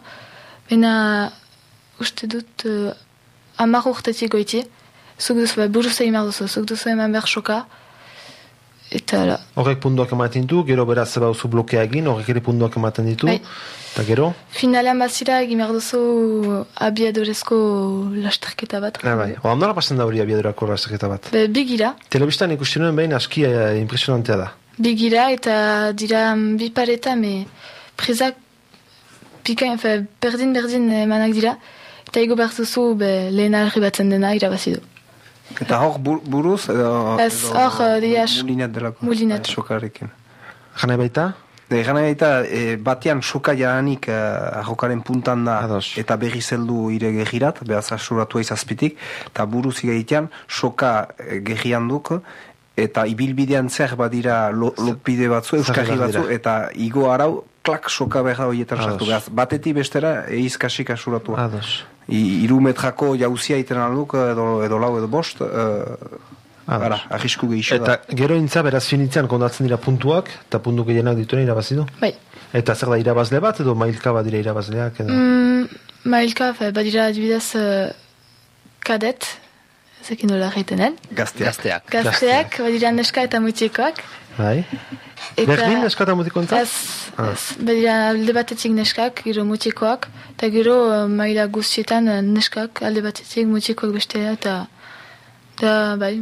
S4: baina uste dut uh, amar urtetik goiti, zuk duzu, ba, buruz egin behar duzu, zuk duzu eman behar suka, eta ala,
S2: Horrek puntuak ematen ditu, gero beraz zeba duzu blokea egin, horrek ere puntuak ematen ditu,
S4: Bai.
S2: eta gero,
S4: finalean bazira egin behar duzu abiadorezko lasterketa bat.
S2: ah, bai, Oa, nola pasen da hori abiadurako rastaketa bat?
S4: Be, bigira,
S2: Telebistan ikusten nuen behin aski eh, impresionantea da.
S4: bigira eta dira mm, bi pareta, me prizak pikain, berdin-berdin emanak dira, eta ego behar duzu be, lehena batzen dena irabazi du.
S3: Eta hor bur, buruz, edo...
S4: Ez, hor, eh, dira s-
S3: Mulinet delako.
S4: mulinet.
S3: Bai, Sokarekin.
S2: Jana baita?
S3: De, gana eta e, batean soka jaranik e, ahokaren puntan da
S2: Ados.
S3: eta berri zeldu ire gehirat, behaz asuratu izazpitik, eta buruz egitean soka e, gehian duk, eta ibilbidean zer badira lo, lopide batzu, euskarri batzu, eta igo arau, klak soka behar horietan sartu. Batetik bestera, eiz kasik asuratua.
S2: Ados.
S3: Iru metrako jauzia iten alduk, edo, edo lau edo bost,
S2: Ados.
S3: ara, arrisku gehixo
S2: Eta
S3: da.
S2: gero intza, beraz finitzean kondatzen dira puntuak, eta puntu gehienak dituen irabazi du?
S4: Bai.
S2: Eta zer da irabazle bat, edo mailka bat dira irabazleak, edo?
S4: Mm, mailka, fe, badira adibidez uh, kadet, ezekin nola egitenen.
S3: Gazteak.
S1: Gazteak.
S4: Gazteak, badira neska eta mutikoak.
S2: Bai? Berdin eskata mutikontza?
S4: Ez, ez, badira alde batetik neskak, gero mutikoak, eta gero uh, maila guztietan uh, neskak, alde batetik mutikoak bestea, eta eta bai,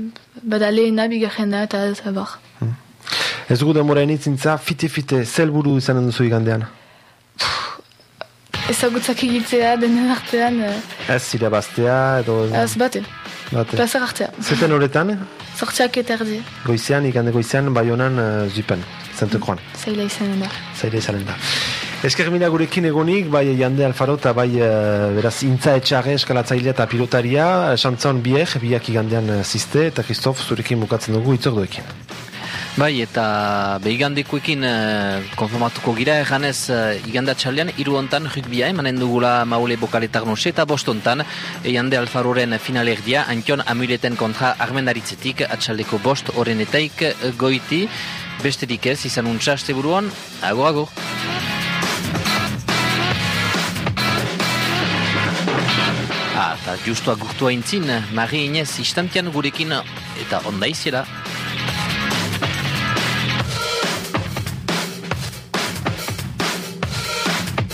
S4: bada lehena bigarrena eta ez abar.
S2: Ez dugu demora initzintza, fite-fite, zelburu izanen duzu igandean?
S4: Ezagutzak egitzea denen artean, uh,
S2: Ez irabaztea, edo...
S4: ez bate,
S2: Bate.
S4: plaza hartzea.
S2: Zeten horretan,
S4: Sortziak eta erdi,
S2: goizean, igande goizean, bai honan uh, zipen, zentu joan.
S4: zaila izanen da.
S2: zaila izanen da. Esker mila gurekin egonik, bai Jande Alfaro eta bai eh, beraz intza etxarre eskalatzailea eta pilotaria, esantzon biek, biak igandean eh, ziste, eta Kristof zurekin bukatzen dugu itzorduekin.
S1: Bai, eta behigandekoekin uh, konformatuko gira, eganez uh, igandatxaldean, iru hontan rukbia emanen dugula maule bokaletar nose, eta bost hontan, Jande Alfaroren finalerdia, Antion Amuleten kontra armendaritzetik, atxaldeko bost horrenetaik eh, goiti, besterik ez, izan untsa aste buruan, ago, ago. Ah, eta justu agurtua intzin, Mari Inez istantian gurekin, eta onda izela.